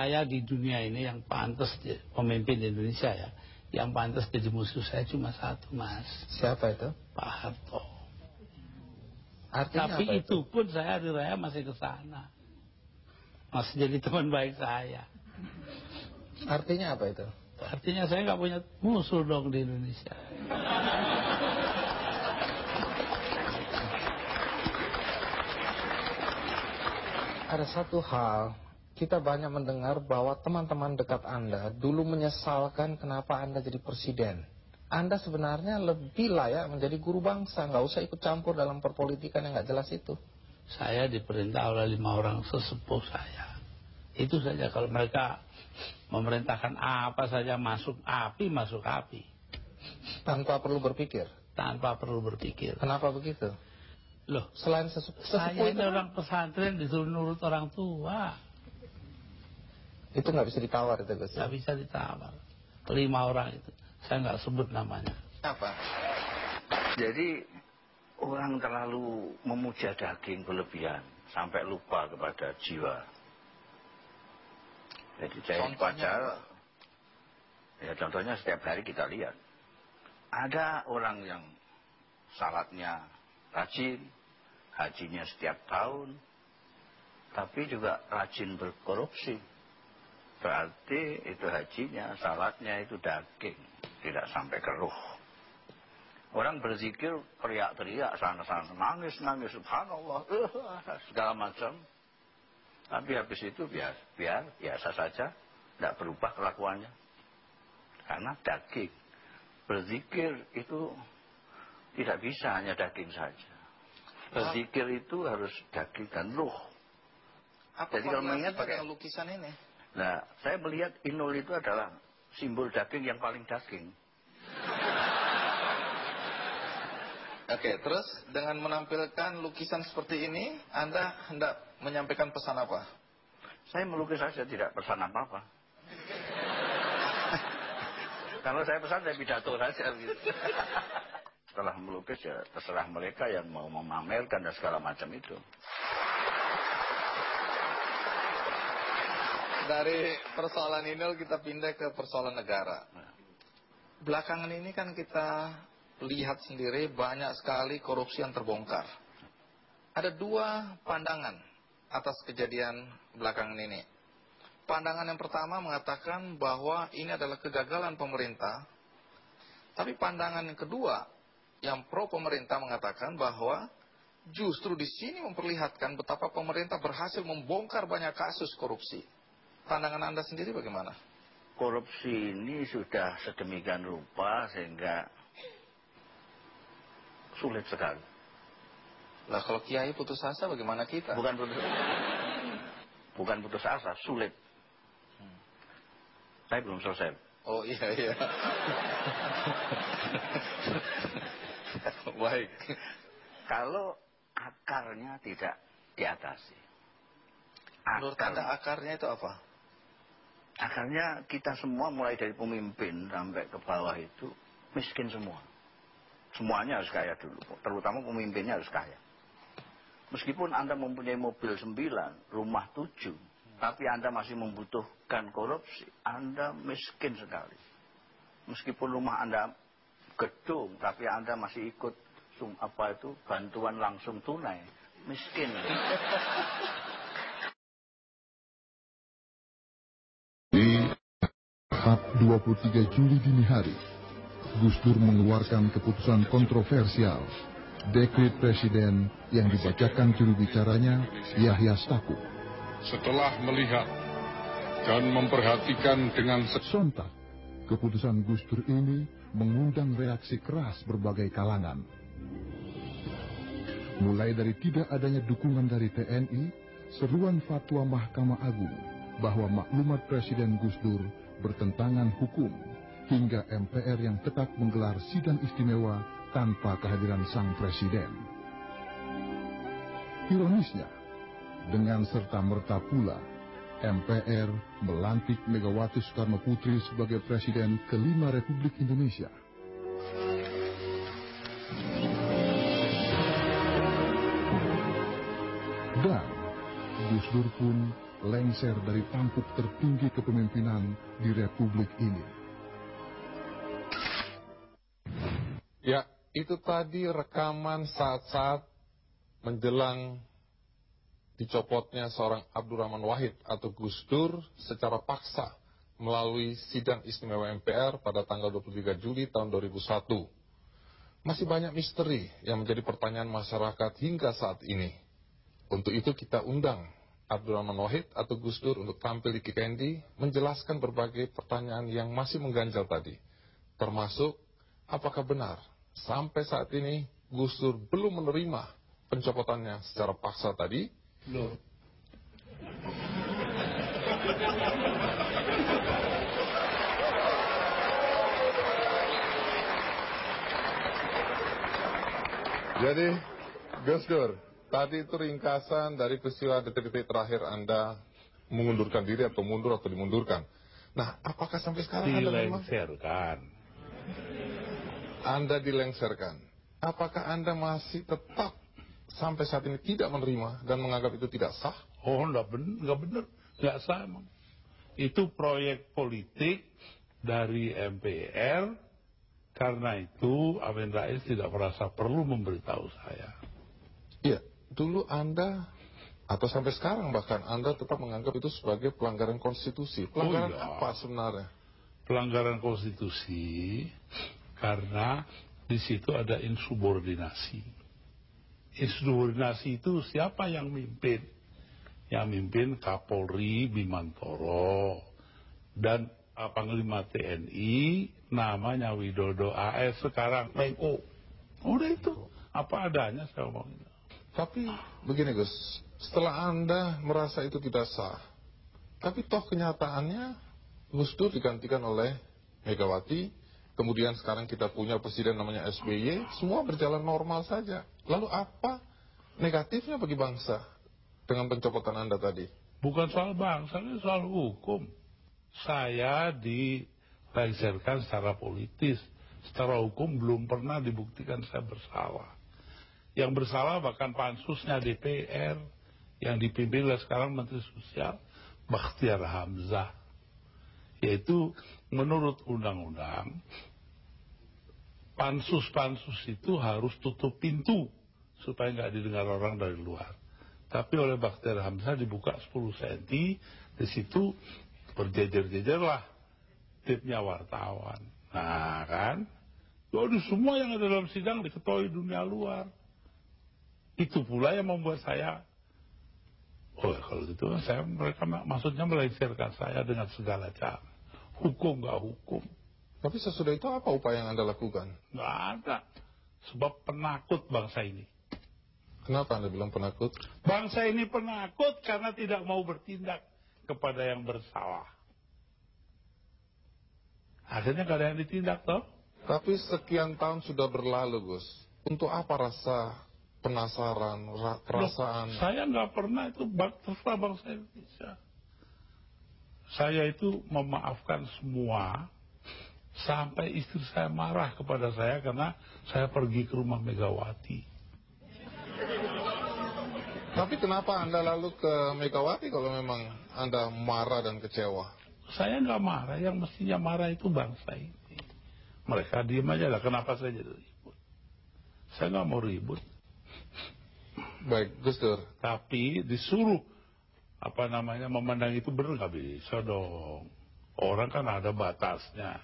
saya di dunia ini yang pantas pemimpin Indonesia ya, yang pantas jadi musuh saya cuma satu mas. Siapa itu? Pak Harto. Artinya Tapi apa itu pun saya hari raya masih ke sana. Masih jadi teman baik saya. Artinya apa itu? Artinya saya nggak punya musuh dong di Indonesia. Ada satu hal, kita banyak mendengar bahwa teman-teman dekat Anda dulu menyesalkan kenapa Anda jadi presiden. Anda sebenarnya lebih layak menjadi guru bangsa, nggak usah ikut campur dalam perpolitikan yang nggak jelas itu. Saya diperintah oleh lima orang sesepuh saya. Itu saja kalau mereka memerintahkan apa saja masuk api, masuk api. Tanpa perlu berpikir. Tanpa perlu berpikir. Kenapa begitu? Loh, Selain sesepuh, saya sesepuh ini itu, kan orang pesantren disuruh nurut orang tua. Itu nggak bisa ditawar itu Gus. Nggak bisa ditawar. Lima orang itu. Saya nggak sebut namanya. Apa? Jadi orang terlalu memuja daging berlebihan sampai lupa kepada jiwa. Jadi saya apa? ya contohnya setiap hari kita lihat. Ada orang yang salatnya rajin, hajinya setiap tahun, tapi juga rajin berkorupsi. Berarti itu hajinya, salatnya itu daging, tidak sampai keruh. Orang berzikir teriak-teriak sana-sana nangis-nangis subhanallah eh, segala macam. Tapi habis itu biar biar biasa saja, tidak berubah kelakuannya. Karena daging. Berzikir itu tidak bisa hanya daging saja. Berzikir itu harus daging dan ruh. Apa Jadi kalau mengingat pakai- lukisan ini? Nah, saya melihat inul itu adalah simbol daging yang paling daging. Oke, terus dengan menampilkan lukisan seperti ini, Anda hendak menyampaikan pesan apa? Saya melukis saja tidak pesan apa-apa. Kalau saya pesan saya pidato saja gitu. Setelah melukis ya terserah mereka yang mau memamerkan dan segala macam itu. Dari persoalan ini kita pindah ke persoalan negara. Belakangan ini kan kita lihat sendiri banyak sekali korupsi yang terbongkar. Ada dua pandangan atas kejadian belakangan ini. Pandangan yang pertama mengatakan bahwa ini adalah kegagalan pemerintah. Tapi pandangan yang kedua yang pro pemerintah mengatakan bahwa justru di sini memperlihatkan betapa pemerintah berhasil membongkar banyak kasus korupsi. Pandangan Anda sendiri bagaimana? Korupsi ini sudah sedemikian rupa sehingga sulit sekali. Lah kalau kiai putus asa bagaimana kita? Bukan putus bukan putus asa, sulit. Saya belum selesai. Oh iya iya. Baik. Kalau akarnya tidak diatasi. Menurut Akar- Anda akarnya itu apa? Akarnya kita semua mulai dari pemimpin sampai ke bawah itu miskin semua. Semuanya harus kaya dulu. Terutama pemimpinnya harus kaya. Meskipun Anda mempunyai mobil sembilan, rumah tujuh. Tapi Anda masih membutuhkan korupsi. Anda miskin sekali. Meskipun rumah Anda gedung, tapi Anda masih ikut apa itu bantuan langsung tunai. Miskin. Ahad 23 Juli dini hari, Gus Dur mengeluarkan keputusan kontroversial, dekret presiden yang dibacakan juru bicaranya Yahya Stakuf. Setelah melihat dan memperhatikan dengan Sontak, keputusan Gus Dur ini mengundang reaksi keras berbagai kalangan. Mulai dari tidak adanya dukungan dari TNI, seruan fatwa Mahkamah Agung bahwa maklumat Presiden Gus Dur bertentangan hukum, hingga MPR yang tetap menggelar sidang istimewa tanpa kehadiran sang presiden. Ironisnya, dengan serta-merta pula, MPR melantik Megawati Soekarno Putri sebagai Presiden kelima Republik Indonesia. Dan Gus Dur pun lengser dari tampuk tertinggi kepemimpinan di republik ini. Ya, itu tadi rekaman saat-saat menjelang dicopotnya seorang Abdurrahman Wahid atau Gus Dur secara paksa melalui sidang istimewa MPR pada tanggal 23 Juli tahun 2001. Masih banyak misteri yang menjadi pertanyaan masyarakat hingga saat ini. Untuk itu kita undang Abdurrahman Wahid atau Gus Dur untuk tampil di Kikendi menjelaskan berbagai pertanyaan yang masih mengganjal tadi. Termasuk apakah benar sampai saat ini Gus Dur belum menerima pencopotannya secara paksa tadi? Loh. Jadi, Gus Dur, tadi itu ringkasan dari peristiwa detik-detik terakhir Anda mengundurkan diri atau mundur atau dimundurkan. Nah, apakah sampai sekarang Anda memang... Dilengserkan. Anda dilengserkan. Apakah Anda masih tetap sampai saat ini tidak menerima dan menganggap itu tidak sah? Oh, enggak benar, enggak benar. Enggak sah emang. Itu proyek politik dari MPR karena itu Amin Rais tidak merasa perlu memberitahu saya. Iya, dulu Anda atau sampai sekarang bahkan Anda tetap menganggap itu sebagai pelanggaran konstitusi. Pelanggaran Oh, iya. apa sebenarnya? Pelanggaran konstitusi karena di situ ada insubordinasi. Insubordinasi itu siapa yang mimpin? Yang mimpin Kapolri Bimantoro dan Panglima TNI namanya Widodo AS sekarang Menko. Udah itu apa adanya saya ngomong itu. Tapi begini Gus, setelah Anda merasa itu tidak sah, tapi toh kenyataannya Gus Dur digantikan oleh Megawati, kemudian sekarang kita punya presiden namanya SBY, semua berjalan normal saja. Lalu apa negatifnya bagi bangsa dengan pencopotan Anda tadi? Bukan soal bangsa, ini soal hukum. Saya dilengserkan secara politis. Secara hukum belum pernah dibuktikan saya bersalah. Yang bersalah bahkan pansusnya DPR yang dipimpin oleh sekarang Menteri Sosial Bakhtiar Hamzah. Yaitu menurut undang-undang pansus-pansus itu harus tutup pintu supaya nggak didengar orang dari luar. Tapi oleh Bakhtiar Hamzah dibuka 10 cm, di situ berjejer-jejerlah tipnya wartawan. Nah kan, jadi semua yang ada dalam sidang diketahui dunia luar. Itu pula yang membuat saya, oh kalau gitu saya mereka maksudnya melengsarkan saya dengan segala cara. Hukum nggak hukum, Tapi sesudah itu apa upaya yang Anda lakukan? nggak ada. Sebab penakut bangsa ini. Kenapa Anda bilang penakut? Bangsa ini penakut karena tidak mau bertindak kepada yang bersalah. Akhirnya gak ada yang ditindak toh. Tapi sekian tahun sudah berlalu Gus. Untuk apa rasa penasaran, ra- perasaan? Loh, saya nggak pernah itu bang- terserah bangsa Indonesia. Saya itu memaafkan semua sampai istri saya marah kepada saya karena saya pergi ke rumah Megawati. Tapi kenapa Anda lalu ke Megawati kalau memang Anda marah dan kecewa? Saya nggak marah, yang mestinya marah itu bangsa ini. Mereka diem aja lah, kenapa saya jadi ribut? Saya nggak mau ribut, Baik, Gus Dur. tapi disuruh apa namanya memandang itu benar nggak bisa dong. Orang kan ada batasnya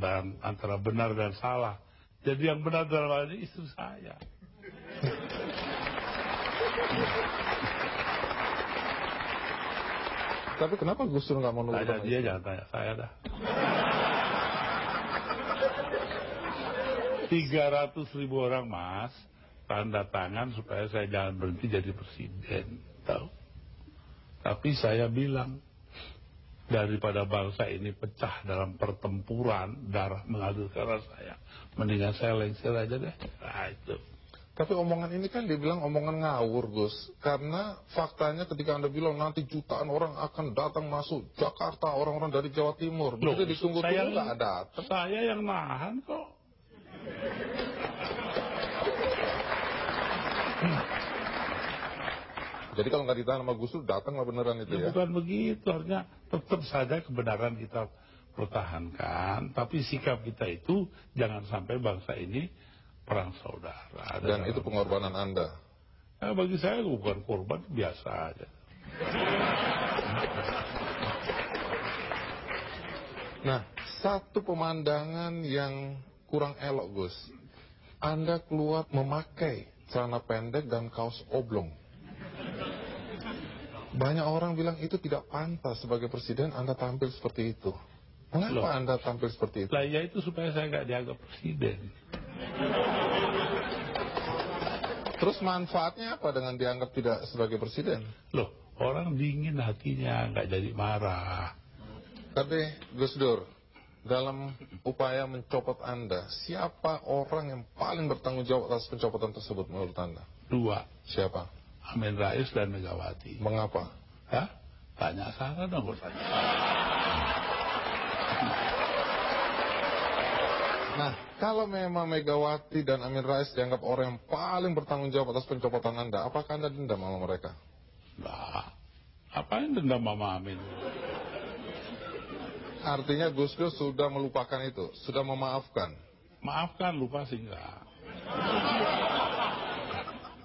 dan antara benar dan salah. Jadi yang benar dalam hal ini istri saya. Tapi kenapa Gus Dur nggak mau nurut Tanya dia istri? jangan tanya saya dah. 300 ribu orang mas tanda tangan supaya saya jangan berhenti jadi presiden tahu tapi saya bilang daripada bangsa ini pecah dalam pertempuran darah mengalir arah saya mendingan saya lengser aja deh nah itu Tapi omongan ini kan dibilang omongan ngawur Gus. Karena faktanya ketika Anda bilang nanti jutaan orang akan datang masuk Jakarta, orang-orang dari Jawa Timur. Loh, Begitu ditunggu-tunggu nggak datang. saya yang nahan kok Jadi kalau nggak ditahan sama Gus Dur, datang lah beneran itu Ya, ya? bukan begitu, artinya tetap saja kebenaran kita pertahankan, tapi sikap kita itu jangan sampai bangsa ini perang saudara. Dan itu pengorbanan Anda. Ya, bagi saya bukan korban, biasa aja. Nah, satu pemandangan yang kurang elok, Gus. Anda keluar memakai celana pendek dan kaos oblong. Banyak orang bilang itu tidak pantas sebagai presiden Anda tampil seperti itu. Mengapa Loh. Anda tampil seperti itu? Lah ya itu supaya saya nggak dianggap presiden. Terus manfaatnya apa dengan dianggap tidak sebagai presiden? Loh, orang dingin hatinya, nggak jadi marah. Tapi Gus Dur, dalam upaya mencopot Anda, siapa orang yang paling bertanggung jawab atas pencopotan tersebut menurut Anda? Dua, Siapa? Amin Rais dan Megawati. Mengapa? Ya, tanya sana dong bertanya. Nah, kalau memang Megawati dan Amin Rais dianggap orang yang paling bertanggung jawab atas pencopotan Anda, apakah Anda dendam sama mereka? Nah, apain dendam Mama Amin? Artinya Gus Dur sudah melupakan itu, sudah memaafkan. Maafkan, lupa sih enggak.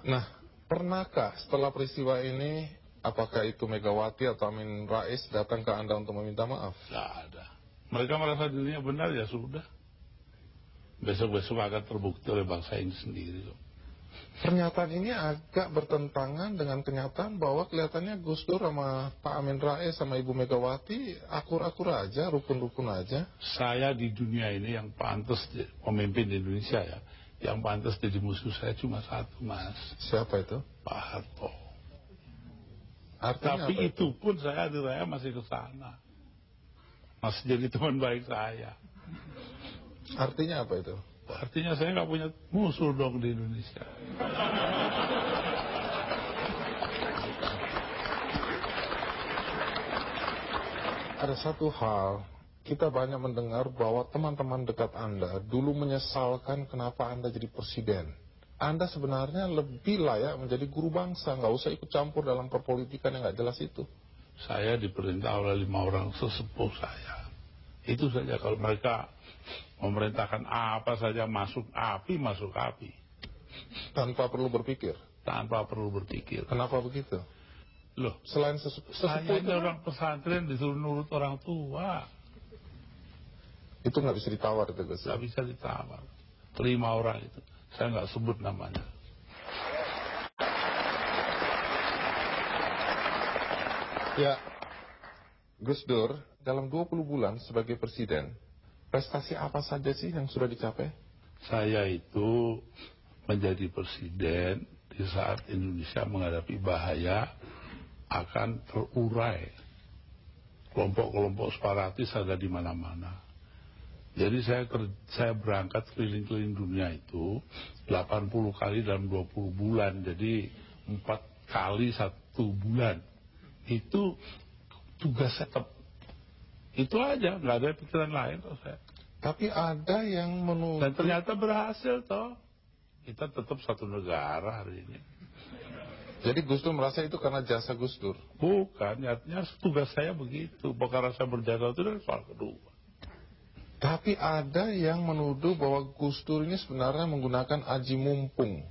Nah, pernahkah setelah peristiwa ini, apakah itu Megawati atau Amin Rais datang ke Anda untuk meminta maaf? Nggak ada. Mereka merasa dirinya benar ya sudah. Besok-besok akan terbukti oleh bangsa ini sendiri. kok. Pernyataan ini agak bertentangan dengan kenyataan bahwa kelihatannya Gus Dur sama Pak Amin Rais sama Ibu Megawati akur-akur aja, rukun-rukun aja. Saya di dunia ini yang pantas di- pemimpin Indonesia ya. Yang pantas jadi musuh saya cuma satu mas. Siapa itu? Pak Harto. Artinya Tapi apa itu pun saya di raya masih ke sana. Masih jadi teman baik saya. Artinya apa itu? Artinya saya nggak punya musuh dong di Indonesia. Ada satu hal, kita banyak mendengar bahwa teman-teman dekat Anda dulu menyesalkan kenapa Anda jadi presiden. Anda sebenarnya lebih layak menjadi guru bangsa, nggak usah ikut campur dalam perpolitikan yang nggak jelas itu. Saya diperintah oleh lima orang sesepuh saya. Itu saja kalau mereka memerintahkan apa saja masuk api, masuk api. Tanpa perlu berpikir. Tanpa perlu berpikir. Kenapa begitu? Loh, Selain saya sesepuh itu, orang pesantren disuruh nurut orang tua. Itu nggak bisa ditawar itu Gus. Nggak bisa ditawar. Lima orang itu. Saya nggak sebut namanya. Ya, Gus Dur dalam 20 bulan sebagai presiden, prestasi apa saja sih yang sudah dicapai? Saya itu menjadi presiden di saat Indonesia menghadapi bahaya akan terurai. Kelompok-kelompok separatis ada di mana-mana. Jadi saya saya berangkat keliling-keliling dunia itu 80 kali dalam 20 bulan. Jadi empat kali satu bulan. Itu tugas saya tetap itu aja, nggak ada pikiran lain kok saya. Tapi ada yang menuduh Dan ternyata berhasil toh. Kita tetap satu negara hari ini. Jadi Gus Dur merasa itu karena jasa Gus Dur. Bukan, artinya tugas saya begitu. Perkara saya berjaga itu dari soal kedua. Tapi ada yang menuduh bahwa Gus Dur ini sebenarnya menggunakan aji mumpung.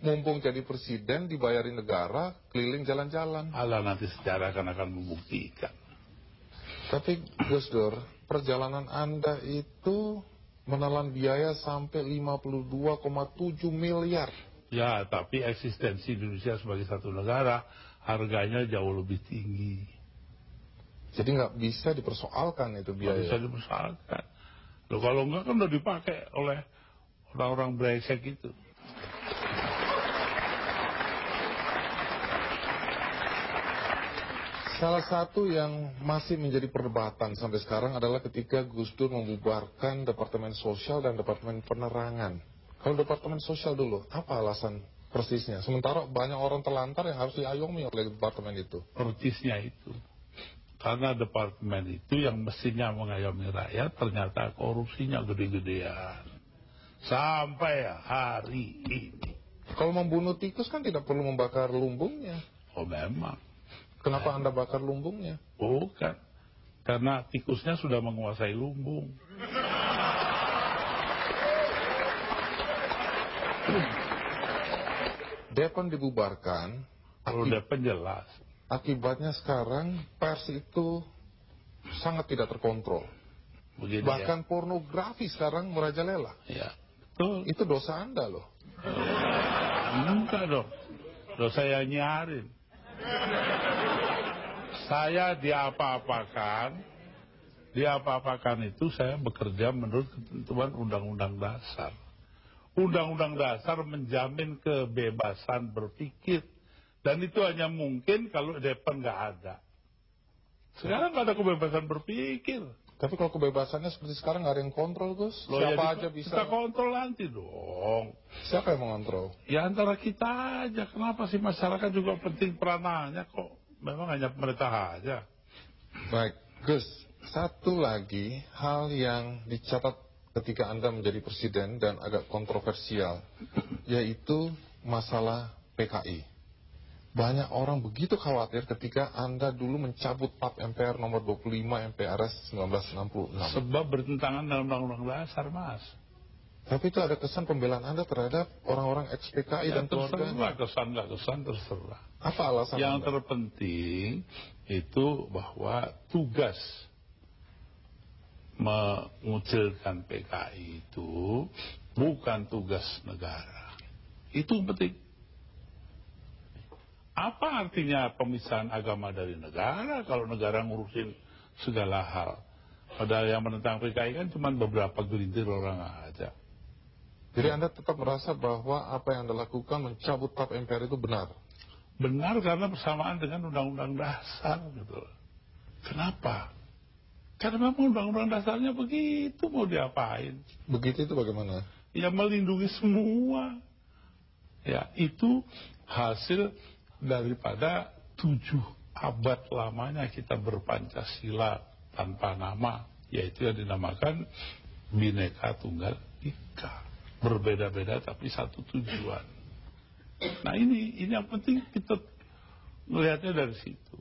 Mumpung jadi presiden, dibayarin negara, keliling jalan-jalan. Allah nanti sejarah akan akan membuktikan. Tapi Gus Dur, perjalanan Anda itu menelan biaya sampai 52,7 miliar. Ya, tapi eksistensi Indonesia sebagai satu negara harganya jauh lebih tinggi. Jadi nggak bisa dipersoalkan itu Nggak bisa biaya. dipersoalkan. Loh kalau enggak kan udah dipakai oleh orang-orang brengsek itu. Salah satu yang masih menjadi perdebatan sampai sekarang adalah ketika Gus Dur membubarkan Departemen Sosial dan Departemen Penerangan. Kalau Departemen Sosial dulu, apa alasan persisnya? Sementara banyak orang terlantar yang harus diayomi oleh Departemen itu. Persisnya itu. Karena departemen itu yang mestinya mengayomi rakyat ternyata korupsinya gede-gedean. Sampai hari ini. Kalau membunuh tikus kan tidak perlu membakar lumbungnya. Oh memang. Kenapa Anda bakar lumbungnya? Bukan. Karena tikusnya sudah menguasai lumbung. Depan dibubarkan, Kalau Depen jelas. Akibatnya sekarang pers itu sangat tidak terkontrol. Begini Bahkan pornografi sekarang merajalela. ya. ya. Betul. Itu dosa Anda loh. Enggak dong. Loh saya nyarin. Saya diapa-apakan. Diapa-apakan itu saya bekerja menurut ketentuan Undang-Undang Dasar. Undang-Undang Dasar menjamin kebebasan berpikir. Dan itu hanya mungkin kalau Depen nggak ada. Sekarang nggak ada kebebasan berpikir. Tapi kalau kebebasannya seperti sekarang nggak ada yang kontrol, Gus. Loh, Siapa ya aja bisa. Kita kontrol nanti dong. Siapa yang mengontrol? Ya antara kita aja. Kenapa sih masyarakat juga penting peranannya kok? Memang hanya pemerintah aja. Baik, Gus. Satu lagi hal yang dicatat ketika Anda menjadi presiden dan agak kontroversial, yaitu masalah PKI. Banyak orang begitu khawatir ketika Anda dulu mencabut TAP MPR nomor 25 MPRS 1966. Sebab bertentangan dengan undang-undang dasar, Mas. Tapi itu ada kesan pembelaan Anda terhadap orang-orang ex-PKI Ya, dan terserah, keluarganya. kesan nggak kesan terserah. Apa alasan Yang Anda? terpenting itu bahwa tugas mengucilkan PKI itu bukan tugas negara. Itu penting. Apa artinya pemisahan agama dari negara kalau negara ngurusin segala hal? Padahal yang menentang PKI kan cuma beberapa gelintir orang aja. Jadi Anda tetap merasa bahwa apa yang Anda lakukan mencabut TAP MPR itu benar. Benar karena bersamaan dengan undang-undang dasar gitu. Kenapa? Karena memang undang-undang dasarnya begitu mau diapain? Begitu itu bagaimana? Ya melindungi semua. Ya itu hasil daripada tujuh abad lamanya kita berpancasila tanpa nama, yaitu yang dinamakan Bhinneka Tunggal Ika. Berbeda-beda tapi satu tujuan. Nah ini ini yang penting kita melihatnya dari situ.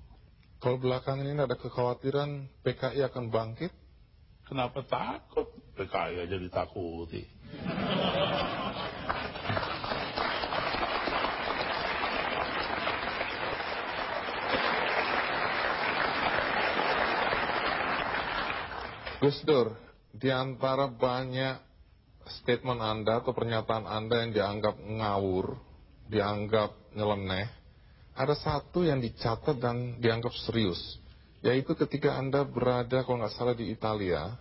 Kalau belakangan ini ada kekhawatiran PKI akan bangkit, Kenapa takut? PKI aja ditakuti. Gus Dur, di antara banyak statement Anda atau pernyataan Anda yang dianggap ngawur, dianggap nyeleneh, ada satu yang dicatat dan dianggap serius, yaitu ketika Anda berada, kalau nggak salah di Italia,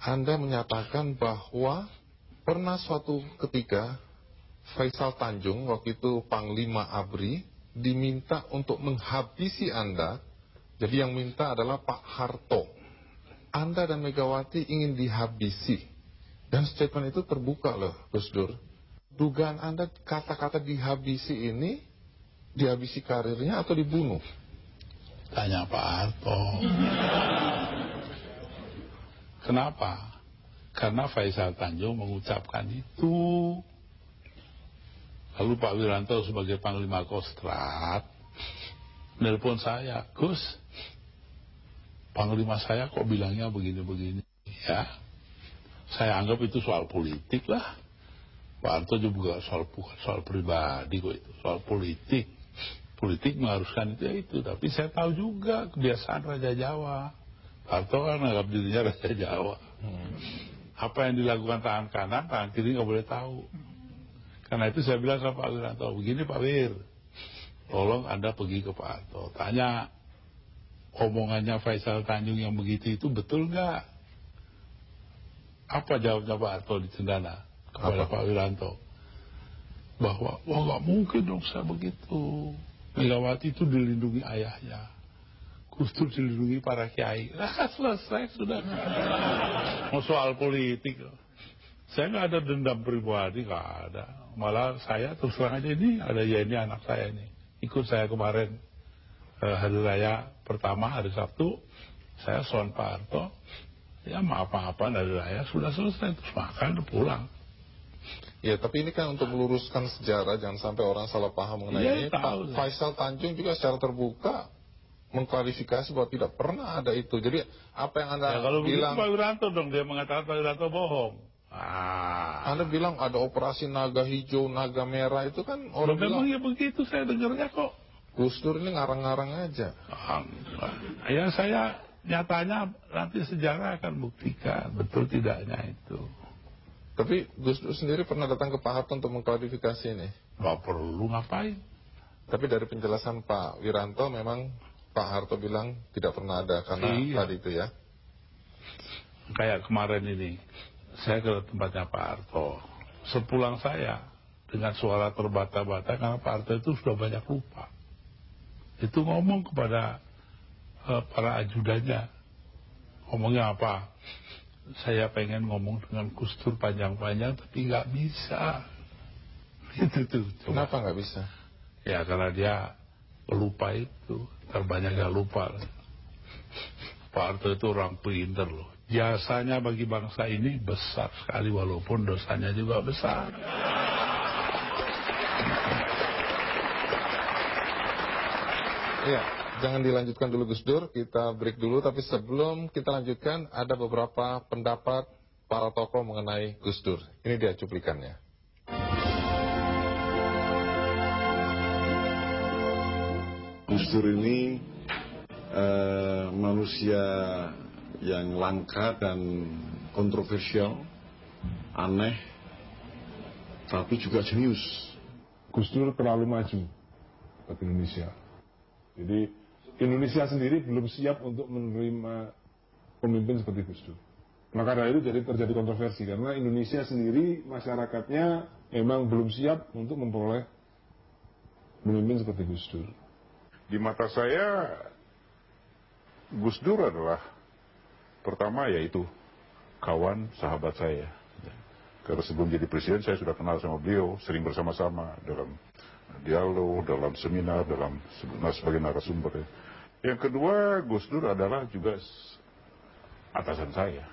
Anda menyatakan bahwa pernah suatu ketika Faisal Tanjung, waktu itu Panglima ABRI, diminta untuk menghabisi Anda, jadi yang minta adalah Pak Harto. Anda dan Megawati ingin dihabisi. Dan statement itu terbuka loh, Gus Dur. Dugaan Anda kata-kata dihabisi ini, dihabisi karirnya atau dibunuh? Tanya Pak Harto. Kenapa? Karena Faisal Tanjung mengucapkan itu. Lalu Pak Wiranto sebagai Panglima Kostrat nelpon saya, Gus, Panglima saya kok bilangnya begini-begini ya. Saya anggap itu soal politik lah. Pak Harto juga soal bukan soal pribadi kok itu, soal politik. Politik mengharuskan itu ya itu, tapi saya tahu juga kebiasaan Raja Jawa. Pak Harto kan anggap dirinya Raja Jawa. Apa yang dilakukan tangan kanan, tangan kiri nggak boleh tahu. Karena itu saya bilang sama Pak Wiranto, begini Pak Wir, tolong Anda pergi ke Pak Harto, tanya omongannya Faisal Tanjung yang begitu itu betul nggak? Apa jawabnya Pak Harto di Cendana kepada Pak Wiranto? Bahwa, wah nggak mungkin dong saya begitu. Megawati itu dilindungi ayahnya. Gus Dur dilindungi para kiai. Nah selesai sudah. Mau soal politik. Saya nggak ada dendam pribadi, nggak ada. Malah saya terus terang aja ini ada ya ini anak saya ini. Ikut saya kemarin eh, hari raya pertama hari Sabtu. Saya soal Pak Harto. Ya maaf-maafan hari raya sudah selesai terus makan udah pulang. Ya, tapi ini kan untuk meluruskan sejarah, jangan sampai orang salah paham mengenai Iya, ini. tahu Pak saya. Faisal Tanjung juga secara terbuka mengklarifikasi bahwa tidak pernah ada itu. Jadi apa yang Anda Ya kalau bilang, Pak Wiranto dong dia mengatakan Pak Wiranto bohong. Ah. Anda bilang ada operasi naga hijau, naga merah itu kan Orang orang bilang memang ya begitu saya dengarnya kok. Gus Dur ini ngarang-ngarang aja. Ya saya nyatanya nanti sejarah akan buktikan betul tidaknya itu. Tapi Gus Dur sendiri pernah datang ke Pak Harto untuk mengklarifikasi ini. Gak perlu ngapain. Tapi dari penjelasan Pak Wiranto memang Pak Harto bilang tidak pernah ada karena Iya. tadi itu ya. Kayak kemarin ini, saya ke tempatnya Pak Harto. Sepulang saya, dengan suara terbata-bata, karena Pak Harto itu sudah banyak lupa. Itu ngomong kepada eh, para ajudannya. Ngomongnya apa? Saya pengen ngomong dengan kustur panjang-panjang, tapi nggak bisa. Itu tuh. coba. Kenapa nggak bisa? Ya karena dia lupa itu Terbanyak gak lupa Pak Harto itu orang pinter loh Jasanya bagi bangsa ini besar sekali Walaupun dosanya juga besar Iya, jangan dilanjutkan dulu Gus Dur, kita break dulu. Tapi sebelum kita lanjutkan, ada beberapa pendapat para tokoh mengenai Gus Dur. Ini dia cuplikannya. Gus Dur ini eh, manusia yang langka dan kontroversial, aneh, tapi juga jenius. Gus Dur terlalu maju buat Indonesia. Jadi Indonesia sendiri belum siap untuk menerima pemimpin seperti Gus Dur. Maka dari itu jadi terjadi kontroversi karena Indonesia sendiri masyarakatnya memang belum siap untuk memperoleh pemimpin seperti Gus Dur. Di mata saya, Gus Dur adalah pertama yaitu kawan sahabat saya. Karena sebelum jadi presiden saya sudah kenal sama beliau, sering bersama-sama dalam dialog, dalam seminar, dalam nah, sebagai narasumber. ya. Yang kedua, Gus Dur adalah juga atasan saya.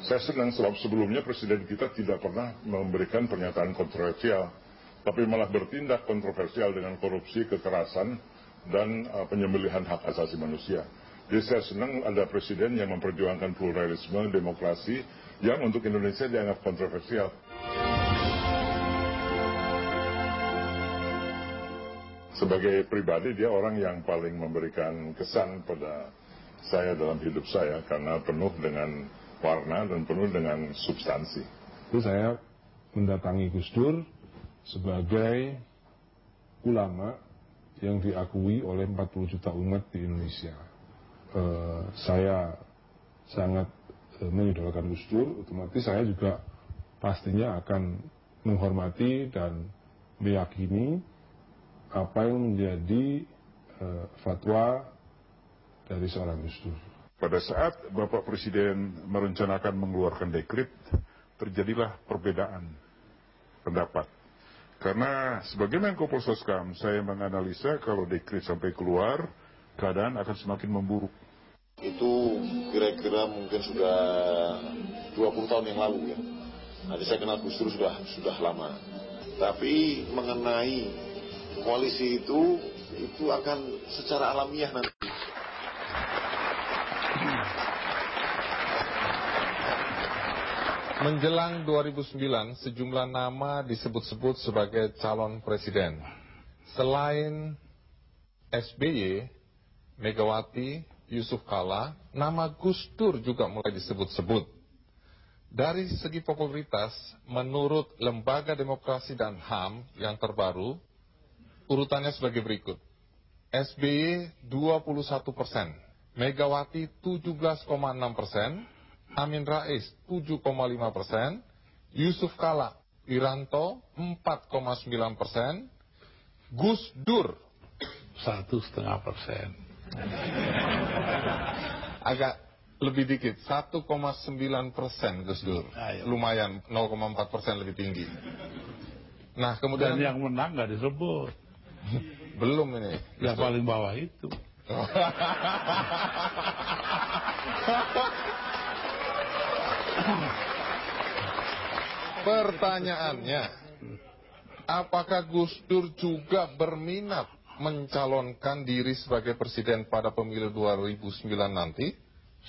Saya senang sebab sebelumnya presiden kita tidak pernah memberikan pernyataan kontroversial, tapi malah bertindak kontroversial dengan korupsi, kekerasan, dan uh, penyembelihan hak asasi manusia. Jadi saya senang ada presiden yang memperjuangkan pluralisme, demokrasi, yang untuk Indonesia dianggap kontroversial. Sebagai pribadi dia orang yang paling memberikan kesan pada saya dalam hidup saya karena penuh dengan warna dan penuh dengan substansi. Itu saya mendatangi Gus Dur sebagai ulama yang diakui oleh 40 juta umat di Indonesia. Eh, saya sangat eh, mengidolakan Gus Dur, otomatis saya juga pastinya akan menghormati dan meyakini apa yang menjadi eh, fatwa dari seorang Gus Dur. Pada saat Bapak Presiden merencanakan mengeluarkan dekrit, terjadilah perbedaan pendapat. Karena sebagai Menko Polsoskam, saya menganalisa kalau dekrit sampai keluar, keadaan akan semakin memburuk. Itu kira-kira mungkin sudah 20 tahun yang lalu ya. Nanti saya kenal Gus Dur sudah sudah lama. Tapi mengenai koalisi itu itu akan secara alamiah nanti. Menjelang 2009, sejumlah nama disebut-sebut sebagai calon presiden. Selain SBY, Megawati, Yusuf Kala, nama Gus Dur juga mulai disebut-sebut. Dari segi popularitas, menurut Lembaga Demokrasi dan HAM yang terbaru, urutannya sebagai berikut. SBY 21 persen, Megawati 17,6 persen, Amin Rais 7,5 persen, Yusuf Kala Wiranto 4,9 persen, Gus Dur Satu setengah persen agak lebih dikit 1,9 persen Gus Dur, Ayo. lumayan 0,4 persen lebih tinggi. Nah kemudian Dan yang menang gak disebut belum ini. Yang paling bawah itu Pertanyaannya, apakah Gus Dur juga berminat mencalonkan diri sebagai presiden pada pemilu 2009 nanti?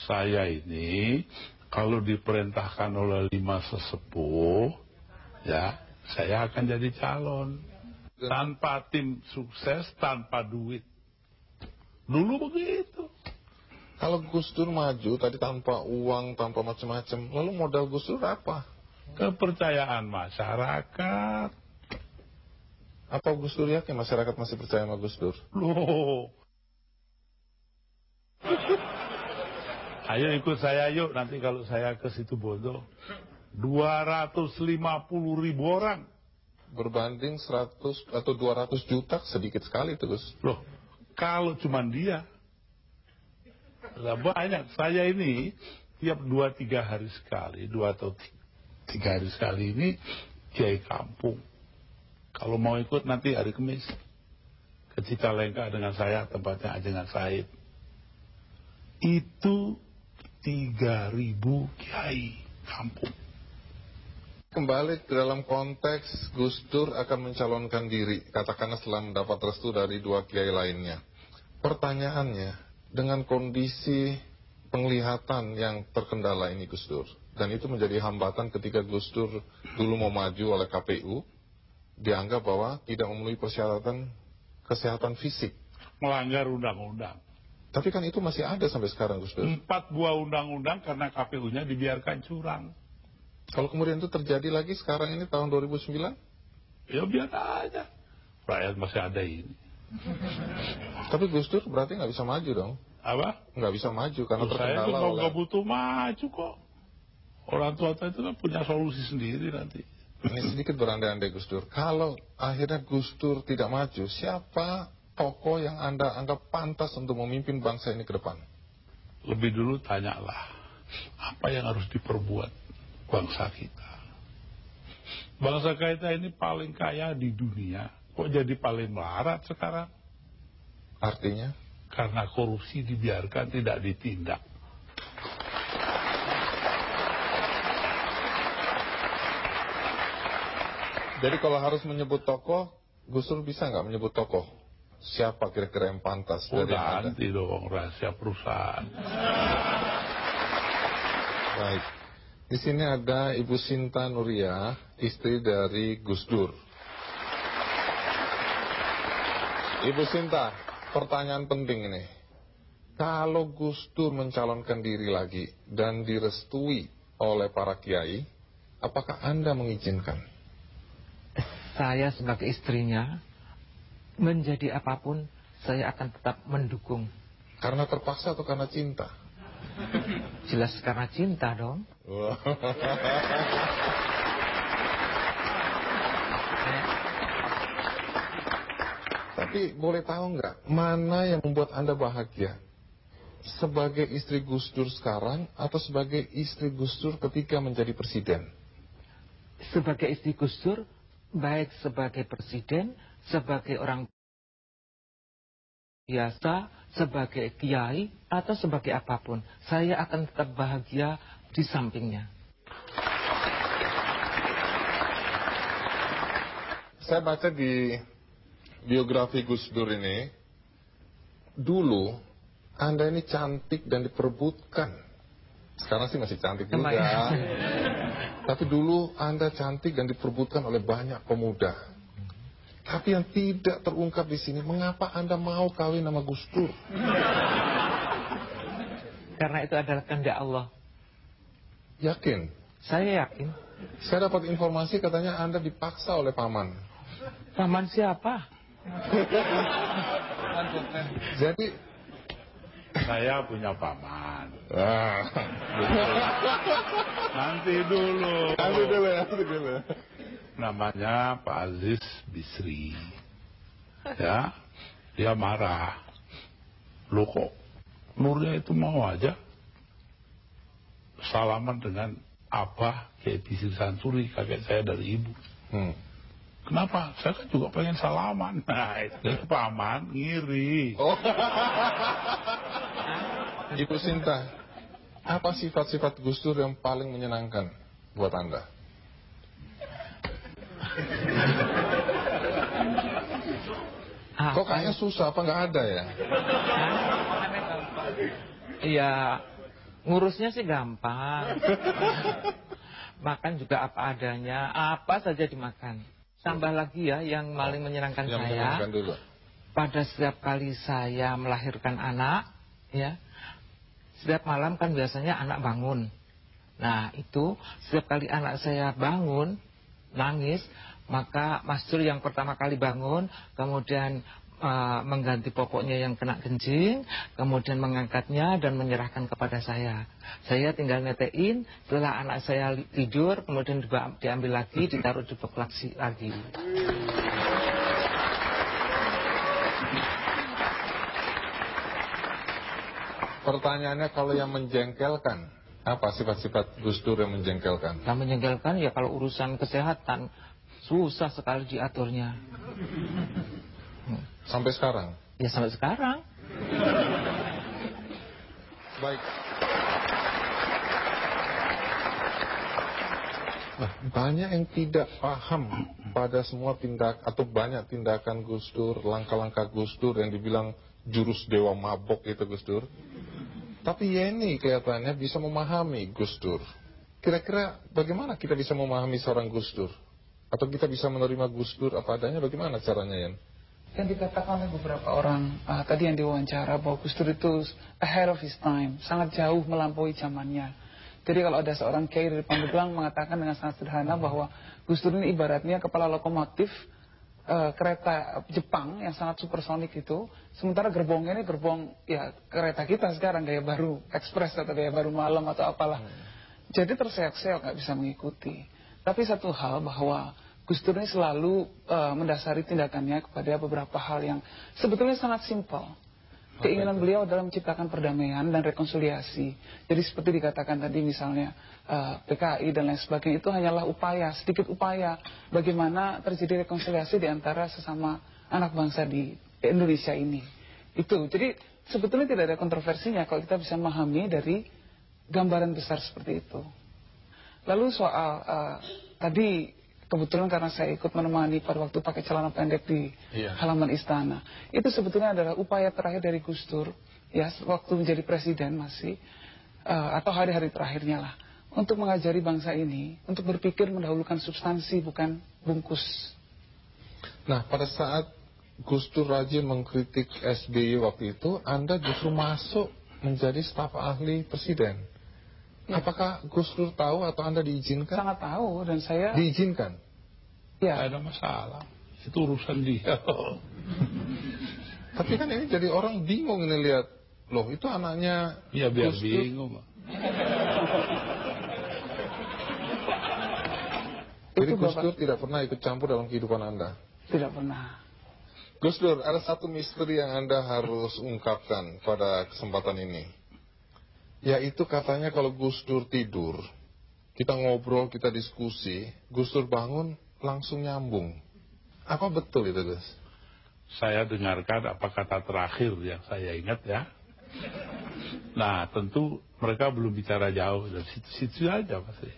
Saya ini kalau diperintahkan oleh lima sesepuh, ya saya akan jadi calon. Tanpa tim sukses, tanpa duit. Dulu begitu. Kalau Gus Dur maju tadi tanpa uang, tanpa macam-macam, lalu modal Gus Dur apa? Kepercayaan masyarakat. Apa Gus Dur yakin masyarakat masih percaya sama Gus Dur? Loh. Ayo ikut saya yuk nanti kalau saya ke situ bodoh. 250 ribu orang. Berbanding 100 atau 200 juta sedikit sekali itu Gus. Loh, kalau cuma dia. Lah banyak. Saya ini tiap 2-3 hari sekali, 2 atau 3 hari sekali ini kiai kampung. Kalau mau ikut nanti hari Kamis. Ke Cicalengka dengan saya, tempatnya Ajengan Said. Itu 3000 kiai kampung. Kembali ke dalam konteks Gus Dur akan mencalonkan diri, katakanlah setelah mendapat restu dari dua kiai lainnya. Pertanyaannya, dengan kondisi penglihatan yang terkendala ini Gus Dur, dan itu menjadi hambatan ketika Gus Dur dulu mau maju oleh KPU, dianggap bahwa tidak memenuhi persyaratan kesehatan fisik. Melanggar undang-undang. Tapi kan itu masih ada sampai sekarang Gus Dur. Empat buah undang-undang karena KPU-nya dibiarkan curang. Kalau kemudian itu terjadi lagi sekarang ini tahun 2009? Ya biar aja. Rakyat masih ada ini. Tapi Gus Dur berarti nggak bisa maju dong? Apa? Nggak bisa maju karena Terus saya itu terkendala nggak oleh... nggak butuh maju kok. Orang tua itu kan punya solusi sendiri nanti. Ini sedikit berandai-andai Gus Dur. Kalau akhirnya Gus Dur tidak maju, siapa tokoh yang Anda anggap pantas untuk memimpin bangsa ini ke depan? Lebih dulu tanyalah apa yang harus diperbuat bangsa kita. Bangsa kita ini paling kaya di dunia. Kok jadi paling melarat sekarang? Artinya? Karena korupsi dibiarkan tidak ditindak. Jadi kalau harus menyebut tokoh, Gus Dur bisa nggak menyebut tokoh? Siapa kira-kira yang pantas Oh, dari nanti dong rahasia perusahaan. Baik. Di sini ada Ibu Sinta Nuria, istri dari Gus Dur. Ibu Sinta, pertanyaan penting ini. Kalau Gus Dur mencalonkan diri lagi dan direstui oleh para kiai, apakah Anda mengizinkan? Saya sebagai istrinya, menjadi apa pun, saya akan tetap mendukung. Karena terpaksa atau karena cinta? Jelas karena cinta dong. Wah. Tapi boleh tahu nggak mana yang membuat anda bahagia? Sebagai istri Gus Dur sekarang atau sebagai istri Gus Dur ketika menjadi presiden? Sebagai istri Gus Dur, baik sebagai presiden, sebagai orang biasa, sebagai kiai, atau sebagai apa pun. Saya akan tetap bahagia di sampingnya. Saya baca di biografi Gus Dur ini, dulu Anda ini cantik dan diperebutkan. Sekarang sih masih cantik juga. Tapi dulu Anda cantik dan diperebutkan oleh banyak pemuda. Tapi yang tidak terungkap di sini, mengapa Anda mau kawin sama Gus Dur? Karena itu adalah kehendak Allah. Yakin? Saya yakin. Saya dapat informasi katanya Anda dipaksa oleh paman. Paman siapa? Jadi, Saya punya paman. ah, Nanti dulu. nanti dulu, nanti dulu. Namanya Pak Aziz Bisri. Ya, dia marah. Loh kok Nurnya itu mau aja salaman dengan Abah Kiai Bisri Sansuri, kakek saya dari ibu. Hmm. Kenapa? Saya kan juga pengen salaman. Nah, itu paman ngiri. Oh. Ibu Sinta, apa sifat-sifat Gus Dur yang paling menyenangkan buat Anda? Kok kayaknya susah apa nggak ada ya? Iya, ngurusnya sih gampang. Makan juga apa adanya, apa saja dimakan. Tambah lagi ya yang paling menyenangkan Yang saya. menyenangkan dulu. Pada setiap kali saya melahirkan anak, ya, setiap malam kan biasanya anak bangun. Nah itu setiap kali anak saya bangun, nangis, maka Mas Dur yang pertama kali bangun, kemudian uh, mengganti popoknya yang kena kencing, kemudian mengangkatnya dan menyerahkan kepada saya. Saya tinggal netein, setelah anak saya tidur, kemudian diambil lagi, ditaruh di box lagi. lagi. Pertanyaannya kalau yang menjengkelkan, apa sifat-sifat Gus Dur yang menjengkelkan? Yang menjengkelkan ya kalau urusan kesehatan susah sekali diaturnya. Sampai sekarang? Ya sampai sekarang. Baik. Nah, banyak yang tidak paham pada semua tindak atau banyak tindakan Gus Dur, langkah-langkah Gus Dur yang dibilang jurus dewa mabok itu Gus Dur. Tapi Yeni kelihatannya bisa memahami Gus Dur. Kira-kira bagaimana kita bisa memahami seorang Gus Dur? Atau kita bisa menerima Gus Dur apa adanya bagaimana caranya Yen? yang dikatakan oleh beberapa orang ah, tadi yang diwawancara bahwa Gus Dur itu ahead of his time, sangat jauh melampaui zamannya. Jadi kalau ada seorang kiai dari Pandeglang mengatakan dengan sangat sederhana bahwa Gus Dur ini ibaratnya kepala lokomotif eh, kereta Jepang yang sangat supersonik itu, sementara gerbongnya ini gerbong ya kereta kita sekarang gaya baru ekspres atau gaya baru malam atau apalah. Jadi terseok-seok nggak bisa mengikuti. Tapi satu hal bahwa Gus Dur ini selalu eh, mendasari tindakannya kepada beberapa hal yang sebetulnya sangat simpel. Keinginan beliau adalah menciptakan perdamaian dan rekonsiliasi. Jadi seperti dikatakan tadi misalnya eh, PKI dan lain sebagainya itu hanyalah upaya, sedikit upaya bagaimana terjadi rekonsiliasi di antara sesama anak bangsa di Indonesia ini. Itu. Jadi sebetulnya tidak ada kontroversinya kalau kita bisa memahami dari gambaran besar seperti itu. Lalu soal eh, tadi kebetulan karena saya ikut menemani pada waktu pakai celana pendek di Iya. halaman istana. Itu sebetulnya adalah upaya terakhir dari Gus Dur ya waktu menjadi presiden masih eh, atau hari-hari terakhirnya lah untuk mengajari bangsa ini untuk berpikir mendahulukan substansi bukan bungkus. Nah, pada saat Gus Dur rajin mengkritik SBY waktu itu, Anda justru masuk menjadi staf ahli presiden. Apakah Gus Dur tahu atau Anda diizinkan? Sangat tahu dan saya Diizinkan. ya Tidak ada masalah. Itu urusan dia. Tapi kan ini jadi orang bingung ini lihat. Loh, itu anaknya ya biar Gus Dur. bingung. Jadi Itu Gus Bapak. Dur tidak pernah ikut campur dalam kehidupan Anda. tidak pernah. Gus Dur, ada satu misteri yang Anda harus ungkapkan pada kesempatan ini. Yaitu katanya kalau Gus Dur tidur, kita ngobrol, kita diskusi, Gus Dur bangun langsung nyambung. Apa betul itu, Gus? Saya dengarkan apa kata terakhir yang saya ingat ya. Nah tentu mereka belum bicara jauh dari situ-situ aja pasti.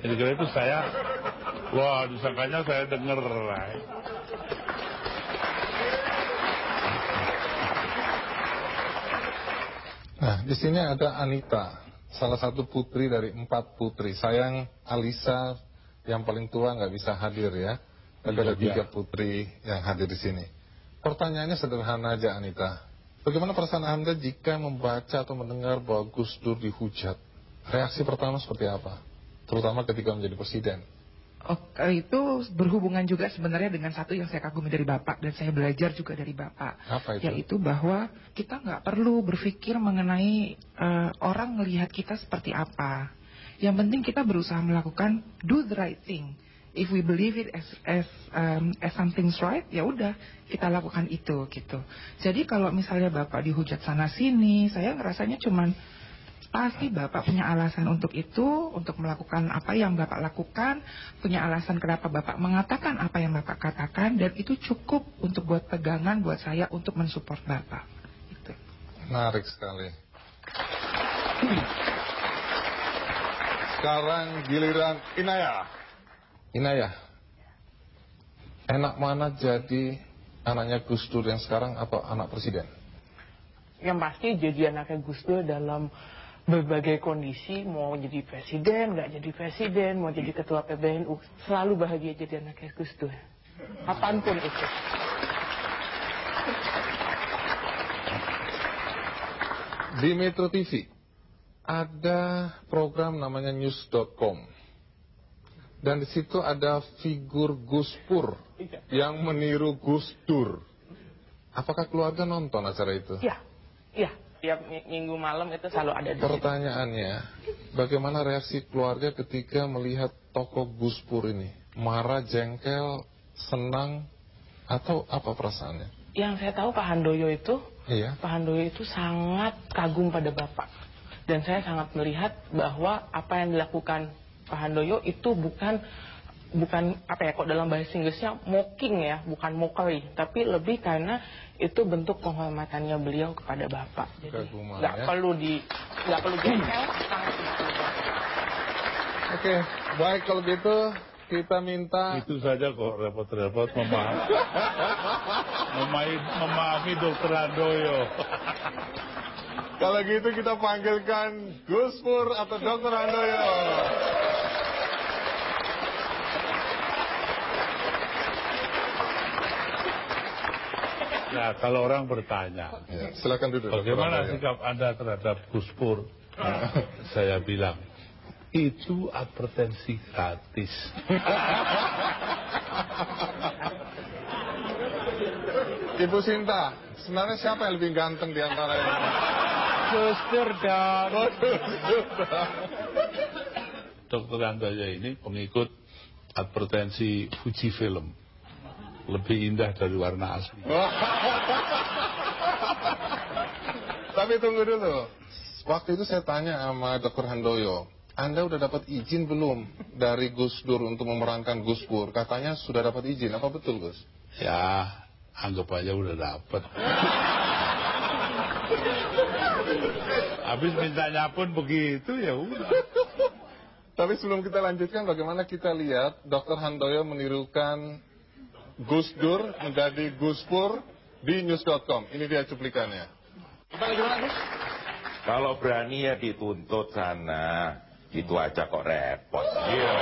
Jadi karena itu saya, wah disangkanya saya denger. lah. Nah, di sini ada Anita, salah satu putri dari empat putri. Sayang Alisa yang paling tua nggak bisa hadir ya. Tapi ada Iya, tiga iya. putri yang hadir di sini. Pertanyaannya sederhana aja Anita. Bagaimana perasaan Anda jika membaca atau mendengar bahwa Gus Dur dihujat? Reaksi pertama seperti apa? Terutama ketika menjadi presiden. Oke, itu berhubungan juga sebenarnya dengan satu yang saya kagumi dari Bapak dan saya belajar juga dari Bapak. Apa itu? Yaitu bahwa kita nggak perlu berpikir mengenai eh, orang melihat kita seperti apa. Yang penting kita berusaha melakukan do the right thing. If we believe it as as um, as something's right, ya udah kita lakukan itu gitu. Jadi kalau misalnya Bapak dihujat sana sini, saya ngerasanya cuman Pasti Bapak punya alasan untuk itu, untuk melakukan apa yang Bapak lakukan, punya alasan kenapa Bapak mengatakan apa yang Bapak katakan, dan itu cukup untuk buat pegangan buat saya untuk mensupport Bapak. Gitu. Menarik sekali. Sekarang giliran Inaya. Inaya, enak mana jadi anaknya Gus Dur yang sekarang atau anak presiden? Yang pasti jadi anaknya Gus Dur dalam berbagai kondisi mau jadi presiden, nggak jadi presiden, mau jadi ketua PBNU, selalu bahagia jadi anaknya Gus Dur. Kapan pun itu. Di Metro TV ada program namanya news.com. Dan di situ ada figur Gus Pur yang meniru Gus Dur. Apakah keluarga nonton acara itu? Iya, iya. Tiap minggu malam itu selalu ada di situ. Pertanyaannya, bagaimana reaksi keluarga ketika melihat tokoh Gus Pur ini? Marah, jengkel, senang, atau apa perasaannya? Yang saya tahu Pak Handoyo itu, Iya. Pak Handoyo itu sangat kagum pada Bapak. Dan saya sangat melihat bahwa apa yang dilakukan Pak Handoyo itu bukan bukan apa ya kok dalam bahasa Inggrisnya mocking ya, bukan mockery, tapi lebih karena itu bentuk penghormatannya beliau kepada Bapak. Jadi nggak ya. perlu di nggak perlu jengkel, sangat jengkel. Oke, baik kalau gitu kita minta Itu saja kok repot-repot memahami, memahami, memahami dokter Handoyo. Kalau gitu kita panggilkan Gus Pur atau Dr. Handoyo. Nah, kalau orang bertanya, Ya, silakan duduk. Bagaimana sikap Anda terhadap Gus Pur? Saya bilang, itu advertensi gratis. Ibu Sinta, sebenarnya siapa yang lebih ganteng di antara ini? Gus. Oh, Dur. Dokter Handoyo ini pengikut advertensi Fuji Film. Lebih indah dari warna asli. Tapi tunggu dulu. Waktu itu saya tanya sama Dr. Handoyo, Anda udah dapat izin belum dari Gus Dur untuk memerankan Gus Pur? Katanya sudah dapat izin. Apa betul, Gus? Ya, anggap aja udah dapet. Habis mintanya pun begitu ya udah. Tapi sebelum kita lanjutkan, bagaimana kita lihat Dr. Handoyo menirukan Gus Dur menjadi Gus Pur di news.com. Ini dia cuplikannya. Kalau berani ya dituntut sana. Itu aja kok repot. Iya.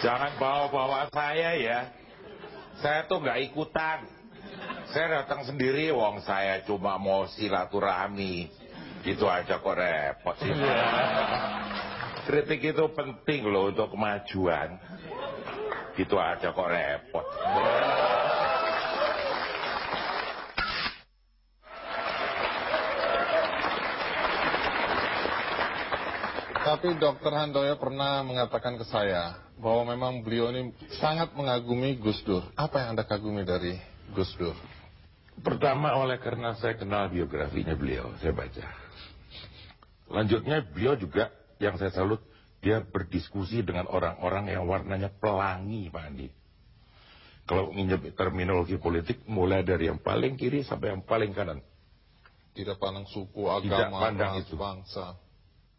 Jangan bawa-bawa saya ya. Saya tuh nggak ikutan. Saya datang sendiri, wong saya cuma mau silaturahmi. Itu aja kok repot sih. Kritik itu penting loh untuk kemajuan. Gitu aja kok repot. Tapi Dr. Handoyo pernah mengatakan ke saya bahwa memang beliau ini sangat mengagumi Gus Dur. Apa yang Anda kagumi dari Gus Dur? Pertama oleh karena saya kenal biografinya beliau, saya baca. Lanjutnya beliau juga yang saya salut, dia berdiskusi dengan orang-orang yang warnanya pelangi Pak Andi. Kalau nginjek terminologi politik, mulai dari yang paling kiri sampai yang paling kanan. Tidak pandang suku, Tidak agama, pandang ras, itu. bangsa.